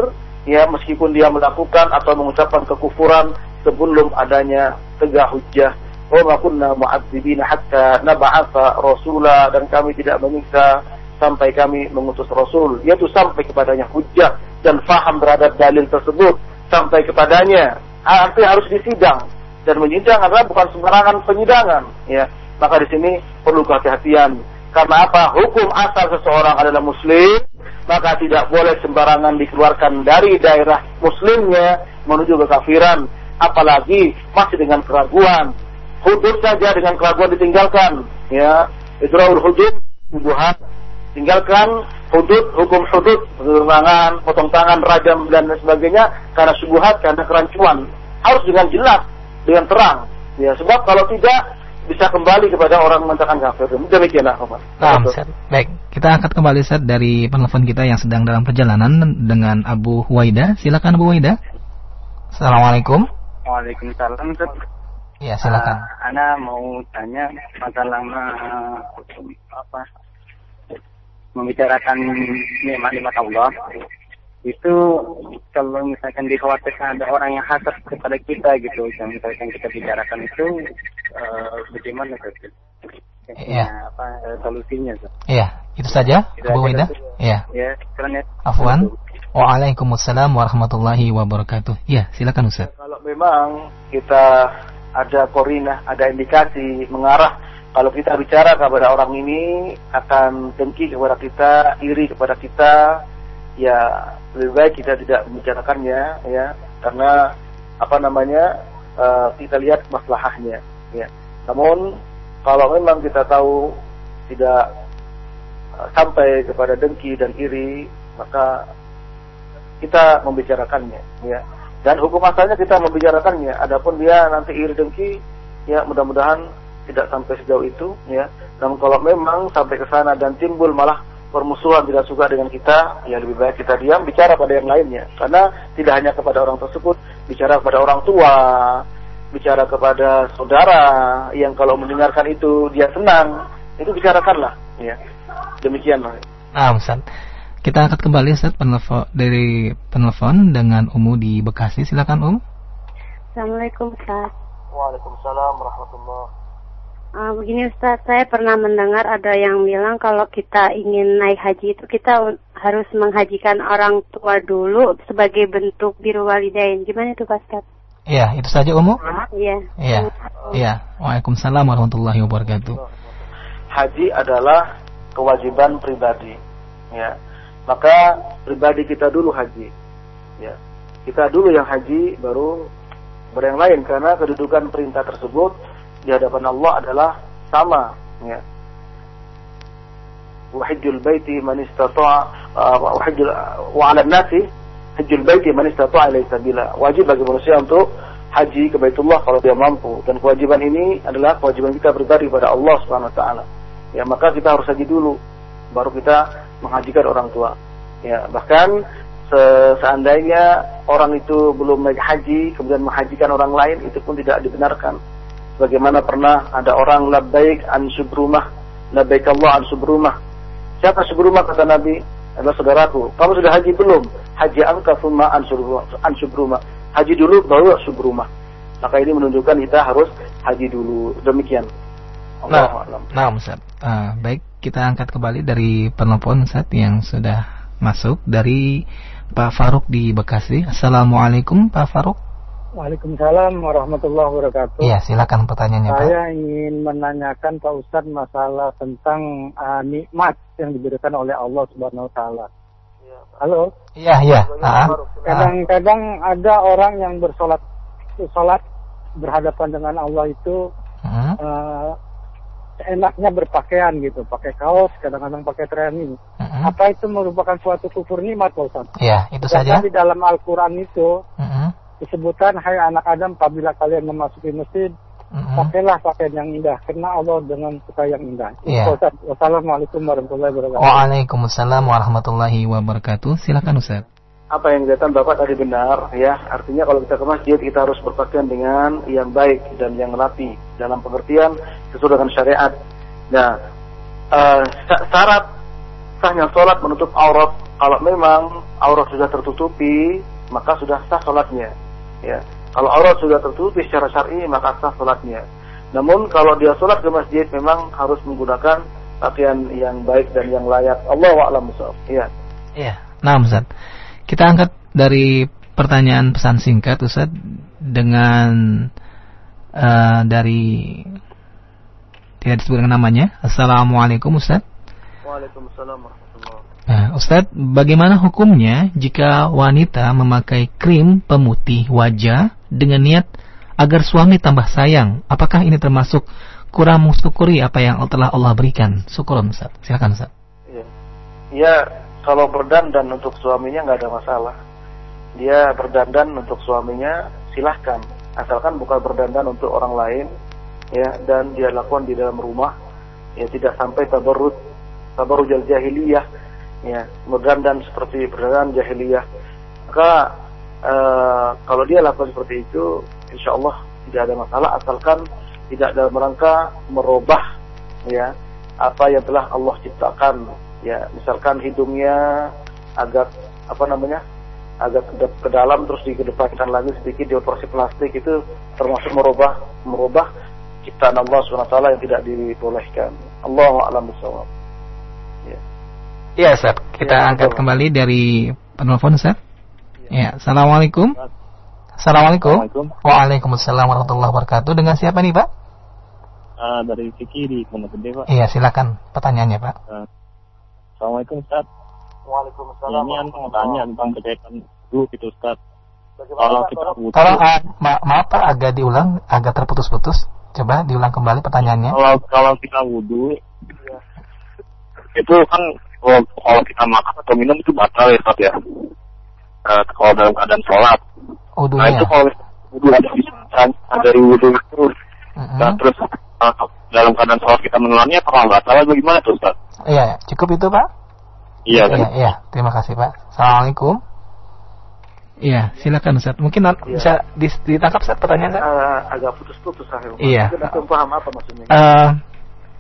Speaker 1: ya meskipun dia melakukan atau mengucapkan kekufuran sebelum adanya tegak hujah wa ma kunna mu'adzibina hatta nab'atha rasula dan kami tidak menyiksa sampai kami mengutus rasul. Yaitu sampai kepadanya hujjah dan faham terhadap dalil tersebut. Sampai kepadanya. Artinya harus disidang. Dan menyidang adalah bukan sembarangan penyidangan ya. Maka di sini perlu kehati-hatian. Karena apa? Hukum asal seseorang adalah muslim maka tidak boleh sembarangan dikeluarkan dari daerah muslimnya menuju kekafiran. Apalagi masih dengan keraguan hudud saja dengan keraguan ditinggalkan ya idraul hudud subuhat tinggalkan hudud hukum hudud pegangan potong tangan rajam dan sebagainya karena subuhat karena kerancuan harus dengan jelas dengan terang ya sebab kalau tidak bisa kembali kepada orang mengatakan kafir demikianlah Pak.
Speaker 2: Nah, Baik, kita angkat kembali set dari penelpon kita yang sedang dalam perjalanan dengan Abu Waida. Silakan Abu Waida. Assalamualaikum.
Speaker 10: Waalaikumsalam.
Speaker 2: Ya silakan.
Speaker 10: Uh, Ana mau tanya masalah uh, apa
Speaker 8: membicarakan nikmat-nikmat Allah itu kalau misalkan dikhawatirkan ada orang yang hasad kepada kita gitu yang misalkan kita bicarakan itu uh, bagaimana Ustaz?
Speaker 2: Iya.
Speaker 8: apa eh, solusinya Ustaz?
Speaker 2: Iya, itu saja
Speaker 8: Itu
Speaker 2: Bu Wida. Iya.
Speaker 8: Ya, keren ya.
Speaker 2: Afwan. Waalaikumsalam warahmatullahi wabarakatuh. Iya, silakan Ustaz.
Speaker 1: Kalau memang kita ada korina, ada indikasi mengarah. Kalau kita bicara kepada orang ini akan dengki kepada kita, iri kepada kita, ya lebih baik kita tidak membicarakannya ya. Karena apa namanya eh, kita lihat maslahahnya ya. Namun kalau memang kita tahu tidak eh, sampai kepada dengki dan iri maka kita membicarakannya ya dan hukum asalnya kita membicarakannya. Adapun dia nanti iri dengki ya mudah-mudahan tidak sampai sejauh itu ya. Namun kalau memang sampai ke sana dan timbul malah permusuhan tidak suka dengan kita ya lebih baik kita diam bicara pada yang lainnya. Karena tidak hanya kepada orang tersebut bicara kepada orang tua bicara kepada saudara yang kalau mendengarkan itu dia senang itu bicarakanlah ya. Demikianlah
Speaker 2: Nah, Ustaz. Kita angkat kembali Ustaz penelpon dari penelpon dengan Umu di Bekasi. Silakan Um.
Speaker 10: Assalamualaikum Ustaz.
Speaker 1: Waalaikumsalam warahmatullahi
Speaker 10: Uh, begini Ustaz, saya pernah mendengar ada yang bilang kalau kita ingin naik haji itu kita harus menghajikan orang tua dulu sebagai bentuk biru walidain. Gimana itu Pak Ustaz?
Speaker 2: Iya, itu saja Umu.
Speaker 10: Iya.
Speaker 2: Iya. Iya. Waalaikumsalam warahmatullahi wabarakatuh.
Speaker 1: haji adalah kewajiban pribadi ya maka pribadi kita dulu haji. Ya. Kita dulu yang haji baru baru yang lain. Karena kedudukan perintah tersebut di hadapan Allah adalah sama. Ya. Wahijul baiti man istata'a uh, wahijul wa 'ala nasi hajjul baiti man istata'a sabila. Wajib bagi manusia untuk haji ke Baitullah kalau dia mampu. Dan kewajiban ini adalah kewajiban kita pribadi pada Allah Subhanahu wa taala. Ya maka kita harus haji dulu. Baru kita menghajikan orang tua. Ya bahkan se- seandainya orang itu belum naik haji kemudian menghajikan orang lain itu pun tidak dibenarkan. Bagaimana pernah ada orang labbaik an subrumah labbaik Allah an subrumah siapa subrumah kata Nabi. Adalah saudaraku. Kamu sudah haji belum? Haji angka summa an subrumah haji dulu baru subrumah maka ini menunjukkan kita harus haji dulu. Demikian.
Speaker 2: Nah, nah Ustaz. Ah, baik, kita angkat kembali dari penelpon Ustaz yang sudah masuk dari Pak Faruk di Bekasi. Assalamualaikum Pak Faruk.
Speaker 11: Waalaikumsalam warahmatullahi wabarakatuh.
Speaker 2: Iya, silakan pertanyaannya Pak.
Speaker 11: Saya ingin menanyakan Pak Ustadz masalah tentang uh, nikmat yang diberikan oleh Allah Subhanahu wa taala. Halo.
Speaker 2: Iya, iya. Ah, ah.
Speaker 11: Kadang-kadang ada orang yang bersolat sholat berhadapan dengan Allah itu
Speaker 2: Hmm.
Speaker 11: uh, enaknya berpakaian gitu, pakai kaos, kadang-kadang pakai training.
Speaker 2: Hmm.
Speaker 11: Apa itu merupakan suatu kufur nikmat Pak Ustadz?
Speaker 2: Iya, itu
Speaker 11: Karena
Speaker 2: saja.
Speaker 11: di dalam Al-Quran itu
Speaker 2: Hmm.
Speaker 11: disebutkan hai anak Adam apabila kalian memasuki masjid
Speaker 2: Hmm.
Speaker 11: pakailah pakaian yang indah karena Allah dengan suka yang indah.
Speaker 2: Iya.
Speaker 11: Ustaz, Wassalamualaikum warahmatullahi wabarakatuh.
Speaker 2: Waalaikumsalam warahmatullahi wabarakatuh. Silakan Ustaz.
Speaker 1: Apa yang dikatakan Bapak tadi benar ya. Artinya kalau kita ke masjid kita harus berpakaian dengan yang baik dan yang rapi dalam pengertian sesuai dengan syariat. Nah sa- syarat sahnya sholat menutup aurat kalau memang aurat sudah tertutupi maka sudah sah sholatnya ya. Kalau aurat sudah tertutupi secara syar'i maka sah sholatnya. Namun kalau dia sholat ke masjid memang harus menggunakan pakaian yang baik dan yang layak. Allah wa'alam ya
Speaker 2: Iya. Nah, Ustaz. Kita angkat dari pertanyaan pesan singkat Ustaz dengan eh, dari tidak disebutkan namanya. Assalamualaikum Ustaz.
Speaker 1: Waalaikumsalam warahmatullahi
Speaker 2: Nah, Ustadz, bagaimana hukumnya jika wanita memakai krim pemutih wajah dengan niat agar suami tambah sayang? Apakah ini termasuk kurang mensyukuri apa yang telah Allah berikan? Syukuran, Ustaz. Silakan, Ustaz.
Speaker 1: Iya. Ya, kalau berdandan untuk suaminya nggak ada masalah. Dia berdandan untuk suaminya silahkan, asalkan bukan berdandan untuk orang lain, ya, dan dia lakukan di dalam rumah, ya tidak sampai tabarrut, tabarruj al jahiliyah, ya, berdandan seperti berdandan jahiliyah. Maka eh, kalau dia lakukan seperti itu, insya Allah tidak ada masalah, asalkan tidak dalam rangka merubah, ya, apa yang telah Allah ciptakan Ya, misalkan hidungnya agak apa namanya? agak ke, ke dalam terus dikedepankan lagi sedikit di operasi plastik itu termasuk merubah merubah ciptaan Allah SWT yang tidak dibolehkan. Allah a'lam bishawab.
Speaker 2: Ya. Iya, Ustaz. Kita ya, angkat betul. kembali dari penelpon, Ustaz. Ya. ya. Assalamualaikum. Assalamualaikum. Waalaikumsalam warahmatullahi wabarakatuh. Dengan siapa nih, Pak?
Speaker 12: Uh, dari Vicky di Pondok Gede, Pak.
Speaker 2: Iya, silakan pertanyaannya, Pak. Uh,
Speaker 12: Assalamualaikum, Ustaz.
Speaker 1: Waalaikumsalam.
Speaker 12: Ini yang mau tanya tentang kejadian dulu gitu, Ustaz. Kalau kita
Speaker 2: wudhu. Tolong, uh, ma maaf Pak, agak diulang, agak terputus-putus. Coba diulang kembali pertanyaannya.
Speaker 12: Kalau kalau kita wudhu, ya. itu kan kalau, kalau kita makan atau minum itu batal ya, Ustaz ya. Uh, kalau dalam keadaan sholat
Speaker 2: Wudunya.
Speaker 12: Nah itu kalau wudhu ada dari wudhu itu, mm-hmm. nah, terus dalam keadaan sholat kita menelannya apakah nggak salah bagaimana tuh Ustaz?
Speaker 2: Iya, cukup itu Pak?
Speaker 12: Iya, kan?
Speaker 2: iya, iya. Terima kasih Pak. Assalamualaikum. Iya, silakan Ustaz. Mungkin ya. bisa ditangkap Ustaz pertanyaan Ustaz?
Speaker 1: Uh, agak putus-putus saya.
Speaker 2: Iya.
Speaker 1: Mungkin paham apa maksudnya.
Speaker 2: Uh,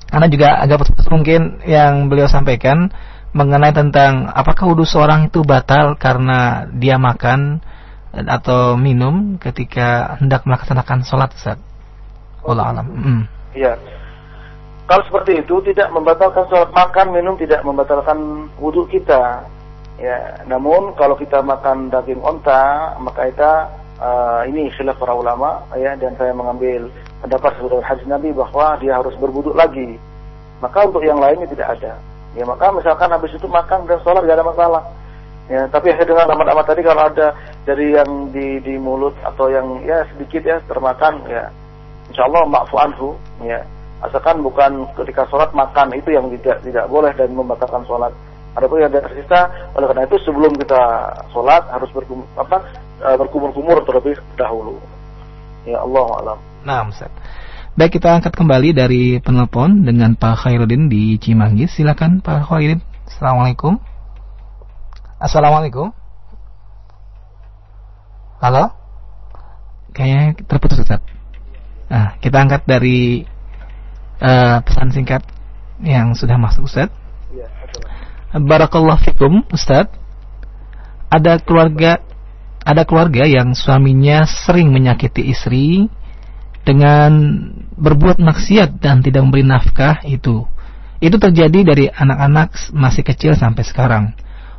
Speaker 2: karena juga agak putus-putus mungkin yang beliau sampaikan mengenai tentang apakah wudhu seorang itu batal karena dia makan atau minum ketika hendak melaksanakan sholat Ustaz. Allah alam.
Speaker 1: Mm. Iya. Kalau seperti itu tidak membatalkan sholat makan minum tidak membatalkan wudhu kita. Ya, namun kalau kita makan daging onta maka kita uh, ini khilaf para ulama ya dan saya mengambil pendapat saudara hadis Nabi bahwa dia harus berwudhu lagi. Maka untuk yang lainnya tidak ada. Ya maka misalkan habis itu makan dan sholat tidak ada masalah. Ya, tapi saya dengar amat-amat tadi kalau ada dari yang di di mulut atau yang ya sedikit ya termakan ya insya Allah makfu anhu ya asalkan bukan ketika sholat makan itu yang tidak tidak boleh dan membatalkan sholat adapun yang tersisa oleh karena itu sebelum kita sholat harus berkumur apa eh, berkumur-kumur terlebih dahulu ya Allah alam
Speaker 2: nah Ustaz Baik kita angkat kembali dari penelpon dengan Pak Khairuddin di Cimanggis. Silakan Pak Khairuddin. Assalamualaikum. Assalamualaikum. Halo? Kayaknya terputus Ustaz. Nah, kita angkat dari uh, pesan singkat yang sudah masuk Ustaz. Ya, Barakallahu fikum Ustaz. Ada keluarga ada keluarga yang suaminya sering menyakiti istri dengan berbuat maksiat dan tidak memberi nafkah itu. Itu terjadi dari anak-anak masih kecil sampai sekarang.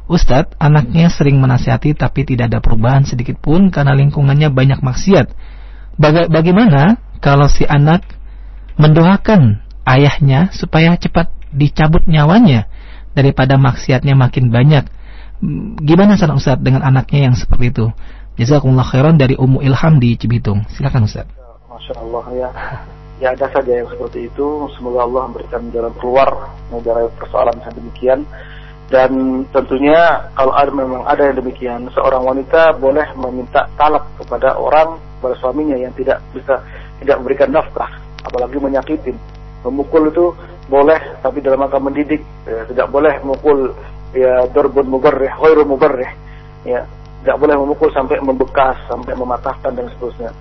Speaker 2: Ustadz, anaknya sering menasihati tapi tidak ada perubahan sedikit pun karena lingkungannya banyak maksiat. Baga bagaimana kalau si anak mendoakan ayahnya supaya cepat dicabut nyawanya daripada maksiatnya makin banyak? Gimana saran Ustadz dengan anaknya yang seperti itu? Jazakumullah khairan dari Ummu Ilham di Cibitung. Silakan Ustadz.
Speaker 1: Masya Allah ya. Ya ada saja yang seperti itu. Semoga Allah memberikan jalan keluar dari persoalan yang demikian dan tentunya kalau ada memang ada yang demikian seorang wanita boleh meminta talak kepada orang pada suaminya yang tidak bisa tidak memberikan nafkah apalagi menyakitin memukul itu boleh tapi dalam rangka mendidik ya, tidak boleh memukul ya dorbun mubarrih khairu mubarrih ya tidak boleh memukul sampai membekas sampai mematahkan dan seterusnya.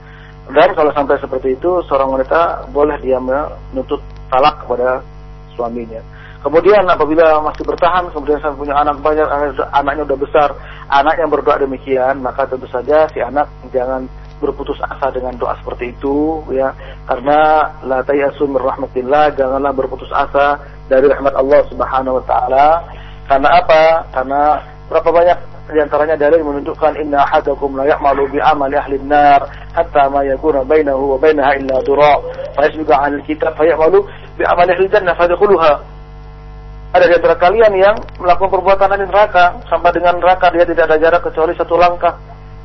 Speaker 1: Dan kalau sampai seperti itu seorang wanita boleh dia menuntut talak kepada suaminya Kemudian apabila masih bertahan, kemudian saya punya anak banyak, anaknya udah besar, anak yang berdoa demikian, maka tentu saja si anak jangan berputus asa dengan doa seperti itu, ya, karena la tayasu rahmatillah, janganlah berputus asa dari rahmat Allah Subhanahu Wa Taala. Karena apa? Karena berapa banyak di antaranya dalil menunjukkan inna ahadakum la ya'malu bi amali ahli nar hatta ma yakuna bainahu wa bainaha illa dura fa yasbiqu 'ala al-kitab fa ya'malu bi amali ahli jannah fa yadkhuluha ada di antara kalian yang melakukan perbuatan di neraka sampai dengan neraka dia tidak ada jarak kecuali satu langkah.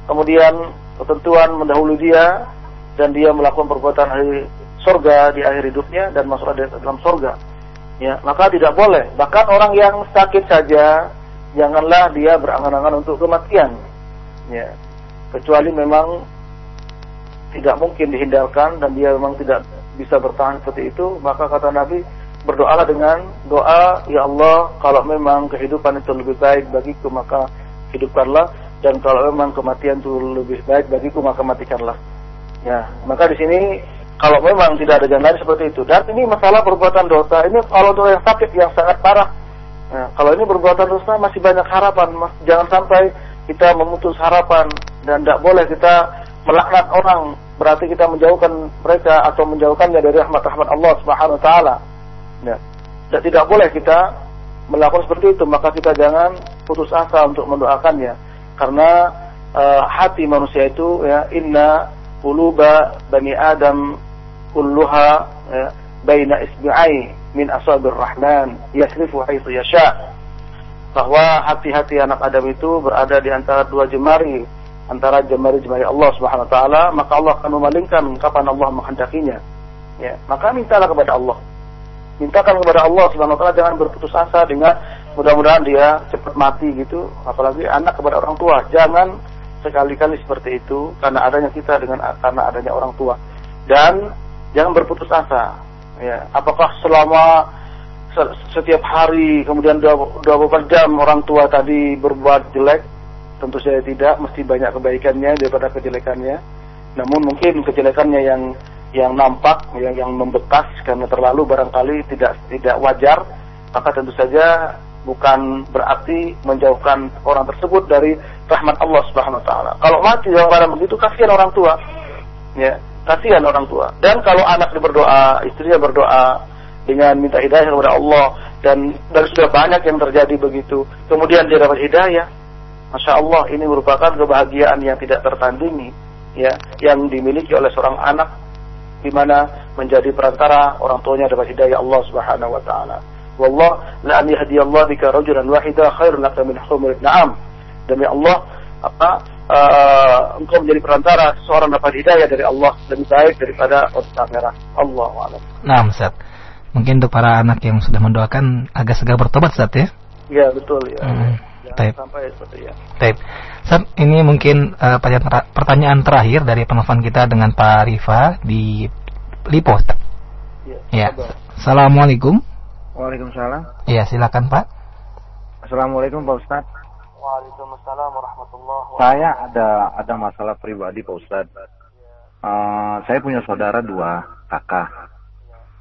Speaker 1: Kemudian ketentuan mendahului dia dan dia melakukan perbuatan di surga di akhir hidupnya dan masuk ke dalam surga. Ya, maka tidak boleh. Bahkan orang yang sakit saja janganlah dia berangan-angan untuk kematian. Ya. Kecuali memang tidak mungkin dihindarkan dan dia memang tidak bisa bertahan seperti itu, maka kata Nabi, berdoalah dengan doa ya Allah kalau memang kehidupan itu lebih baik bagiku maka hidupkanlah. Dan kalau memang kematian itu lebih baik bagiku maka matikanlah. Ya maka di sini kalau memang tidak ada jalan lain seperti itu dan ini masalah perbuatan dosa. Ini kalau untuk yang sakit yang sangat parah. Nah, kalau ini perbuatan dosa masih banyak harapan, mas. Jangan sampai kita memutus harapan dan tidak boleh kita melaknat orang. Berarti kita menjauhkan mereka atau menjauhkannya dari rahmat-rahmat Allah Subhanahu wa taala. Ya. Dan tidak boleh kita melakukan seperti itu, maka kita jangan putus asa untuk mendoakannya. Karena uh, hati manusia itu ya inna quluba bani Adam kulluha ya, baina isbi'ai min asabir rahman yasrifu haitsu yasha. Bahwa hati-hati anak Adam itu berada di antara dua jemari antara jemari-jemari Allah Subhanahu wa taala, maka Allah akan memalingkan kapan Allah menghendakinya. Ya, maka mintalah kepada Allah. Mintakan kepada Allah Subhanahu wa taala jangan berputus asa dengan mudah-mudahan dia cepat mati gitu, apalagi anak kepada orang tua. Jangan sekali-kali seperti itu karena adanya kita dengan karena adanya orang tua. Dan jangan berputus asa. Ya, apakah selama setiap hari kemudian 24 jam orang tua tadi berbuat jelek Tentu saja tidak, mesti banyak kebaikannya daripada kejelekannya. Namun mungkin kejelekannya yang yang nampak, yang yang membekas karena terlalu barangkali tidak tidak wajar, maka tentu saja bukan berarti menjauhkan orang tersebut dari rahmat Allah Subhanahu wa taala. Kalau mati keadaan begitu kasihan orang tua. Ya, kasihan orang tua. Dan kalau anak berdoa, istrinya berdoa dengan minta hidayah kepada Allah dan dari sudah banyak yang terjadi begitu. Kemudian dia dapat hidayah, Masya Allah ini merupakan kebahagiaan yang tidak tertandingi ya yang dimiliki oleh seorang anak di mana menjadi perantara orang tuanya dapat hidayah Allah Subhanahu wa taala. Wallah la an yahdiyallahu bika rajulan wahida khairun laka min humuril na'am. Demi Allah apa uh, engkau menjadi perantara seorang dapat hidayah dari Allah lebih baik daripada unta merah. Allah a'lam.
Speaker 2: Nah, Ustaz. Mungkin untuk para anak yang sudah mendoakan agak segar bertobat Ustaz ya.
Speaker 1: Iya, betul ya. Hmm.
Speaker 2: Taib. Taib. Saat ini mungkin uh, pertanyaan terakhir dari penelpon kita dengan Pak Rifa di Lipo. Ya. ya. Assalamualaikum.
Speaker 13: Waalaikumsalam.
Speaker 2: Iya, silakan Pak.
Speaker 13: Assalamualaikum Pak Ustad.
Speaker 1: Waalaikumsalam warahmatullahi wabarakatuh.
Speaker 13: Saya ada ada masalah pribadi Pak Ustad. Uh, saya punya saudara dua kakak.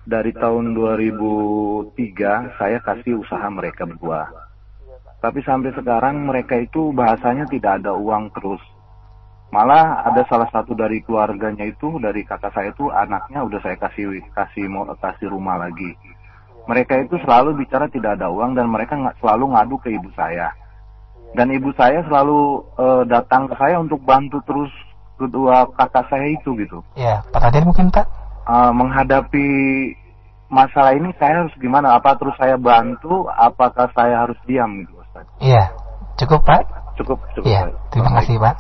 Speaker 13: Dari tahun 2003 saya kasih usaha mereka berdua tapi sampai sekarang mereka itu bahasanya tidak ada uang terus. Malah ada salah satu dari keluarganya itu dari kakak saya itu anaknya udah saya kasih kasih mau kasih rumah lagi. Mereka itu selalu bicara tidak ada uang dan mereka nggak selalu ngadu ke ibu saya. Dan ibu saya selalu uh, datang ke saya untuk bantu terus kedua kakak saya itu gitu.
Speaker 2: Ya, Pak Kadir mungkin Pak?
Speaker 13: Uh, menghadapi masalah ini saya harus gimana? Apa terus saya bantu? Apakah saya harus diam gitu?
Speaker 2: Iya, cukup Pak?
Speaker 13: Cukup, cukup.
Speaker 2: Iya, terima kasih Pak.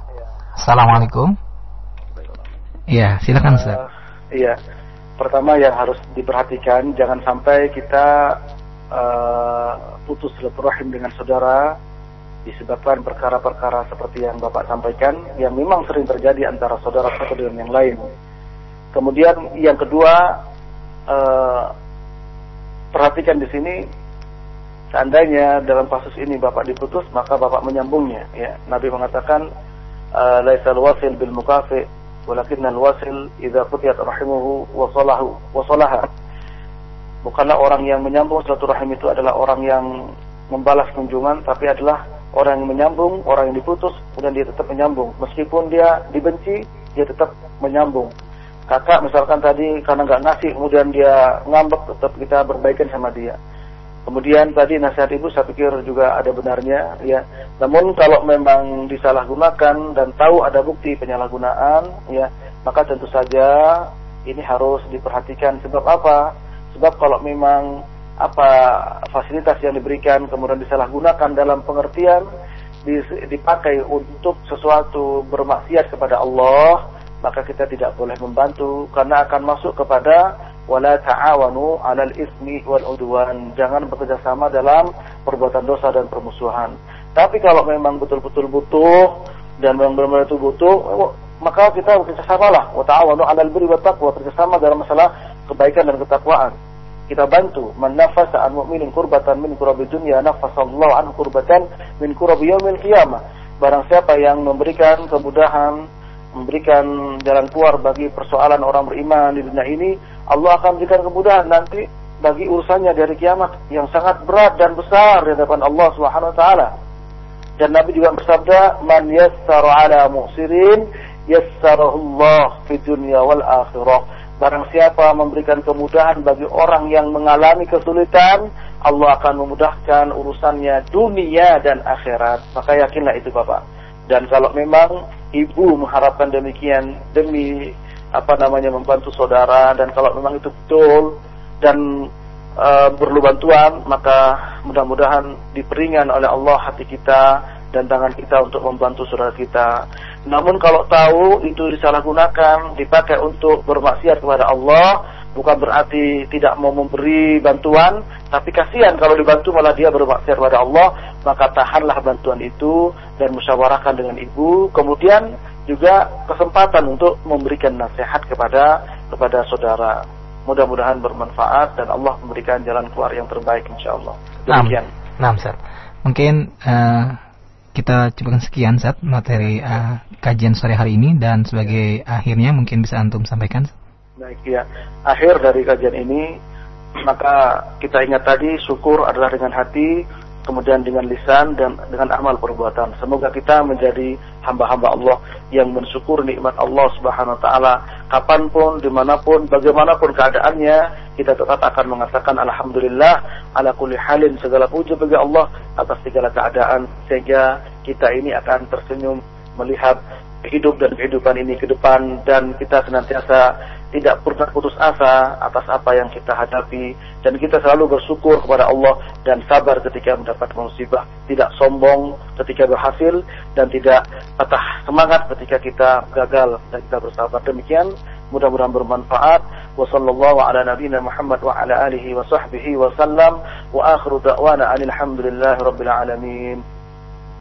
Speaker 2: Assalamualaikum. Iya, silakan Ustaz. Uh,
Speaker 1: iya. Pertama yang harus diperhatikan jangan sampai kita uh, putus silaturahim dengan saudara disebabkan perkara-perkara seperti yang Bapak sampaikan yang memang sering terjadi antara saudara satu dengan yang lain. Kemudian yang kedua uh, perhatikan di sini Seandainya dalam kasus ini Bapak diputus, maka Bapak menyambungnya. Ya, Nabi mengatakan, eh, "Laisal wasil bil mukafi, walakinnal wasil idza qutiyat rahimuhu wa salahu wa salaha." Bukanlah orang yang menyambung suatu rahim itu adalah orang yang membalas kunjungan, tapi adalah orang yang menyambung, orang yang diputus, kemudian dia tetap menyambung. Meskipun dia dibenci, dia tetap menyambung. Kakak misalkan tadi karena nggak ngasih, kemudian dia ngambek, tetap kita berbaikan sama dia Kemudian tadi nasihat ibu saya pikir juga ada benarnya ya. Namun kalau memang disalahgunakan dan tahu ada bukti penyalahgunaan ya, maka tentu saja ini harus diperhatikan sebab apa? Sebab kalau memang apa fasilitas yang diberikan kemudian disalahgunakan dalam pengertian dipakai untuk sesuatu bermaksiat kepada Allah, maka kita tidak boleh membantu karena akan masuk kepada wala ta'awanu 'alal ismi wal udwan. Jangan bekerja sama dalam perbuatan dosa dan permusuhan. Tapi kalau memang betul-betul butuh dan memang benar-benar itu butuh, maka kita bekerja sama lah. Wa ta'awanu 'alal birri wat taqwa, bekerja sama dalam masalah kebaikan dan ketakwaan. Kita bantu man nafasa an mu'minin kurbatan min kurabi dunya nafasallahu an kurbatan min kurabi yaumil qiyamah. Barang siapa yang memberikan kemudahan memberikan jalan keluar bagi persoalan orang beriman di dunia ini, Allah akan berikan kemudahan nanti bagi urusannya dari kiamat yang sangat berat dan besar di hadapan Allah Subhanahu wa taala. Dan Nabi juga bersabda, "Man yassara 'ala mu'sirin, yassarahullah fi dunya wal akhirah." Barang siapa memberikan kemudahan bagi orang yang mengalami kesulitan, Allah akan memudahkan urusannya dunia dan akhirat. Maka yakinlah itu Bapak. Dan kalau memang ibu mengharapkan demikian demi apa namanya membantu saudara dan kalau memang itu betul dan e, perlu bantuan maka mudah-mudahan diperingan oleh Allah hati kita dan tangan kita untuk membantu saudara kita. Namun kalau tahu itu disalahgunakan, dipakai untuk bermaksiat kepada Allah, bukan berarti tidak mau memberi bantuan, tapi kasihan kalau dibantu malah dia bermaksiat kepada Allah, maka tahanlah bantuan itu dan musyawarahkan dengan ibu, kemudian juga kesempatan untuk memberikan nasihat kepada kepada saudara. Mudah-mudahan bermanfaat dan Allah memberikan jalan keluar yang terbaik insya Allah.
Speaker 2: Demikian. Nah, nah Mungkin uh, kita cukupkan sekian saat materi uh, kajian sore hari ini dan sebagai akhirnya mungkin bisa antum sampaikan.
Speaker 1: Baik ya, akhir dari kajian ini maka kita ingat tadi syukur adalah dengan hati, kemudian dengan lisan dan dengan amal perbuatan. Semoga kita menjadi hamba-hamba Allah yang mensyukur nikmat Allah Subhanahu wa taala kapan pun, di mana pun, bagaimanapun keadaannya, kita tetap akan mengatakan alhamdulillah ala kulli halin segala puji bagi Allah atas segala keadaan sehingga kita ini akan tersenyum melihat hidup dan kehidupan ini ke depan dan kita senantiasa tidak pernah putus asa atas apa yang kita hadapi dan kita selalu bersyukur kepada Allah dan sabar ketika mendapat musibah, tidak sombong ketika berhasil dan tidak patah semangat ketika kita gagal dan kita bersabar. Demikian mudah-mudahan bermanfaat. Wa sallallahu ala nabiyyina Muhammad wa ala alihi wa sahbihi wa sallam wa akhiru da'wana alhamdulillahi alamin.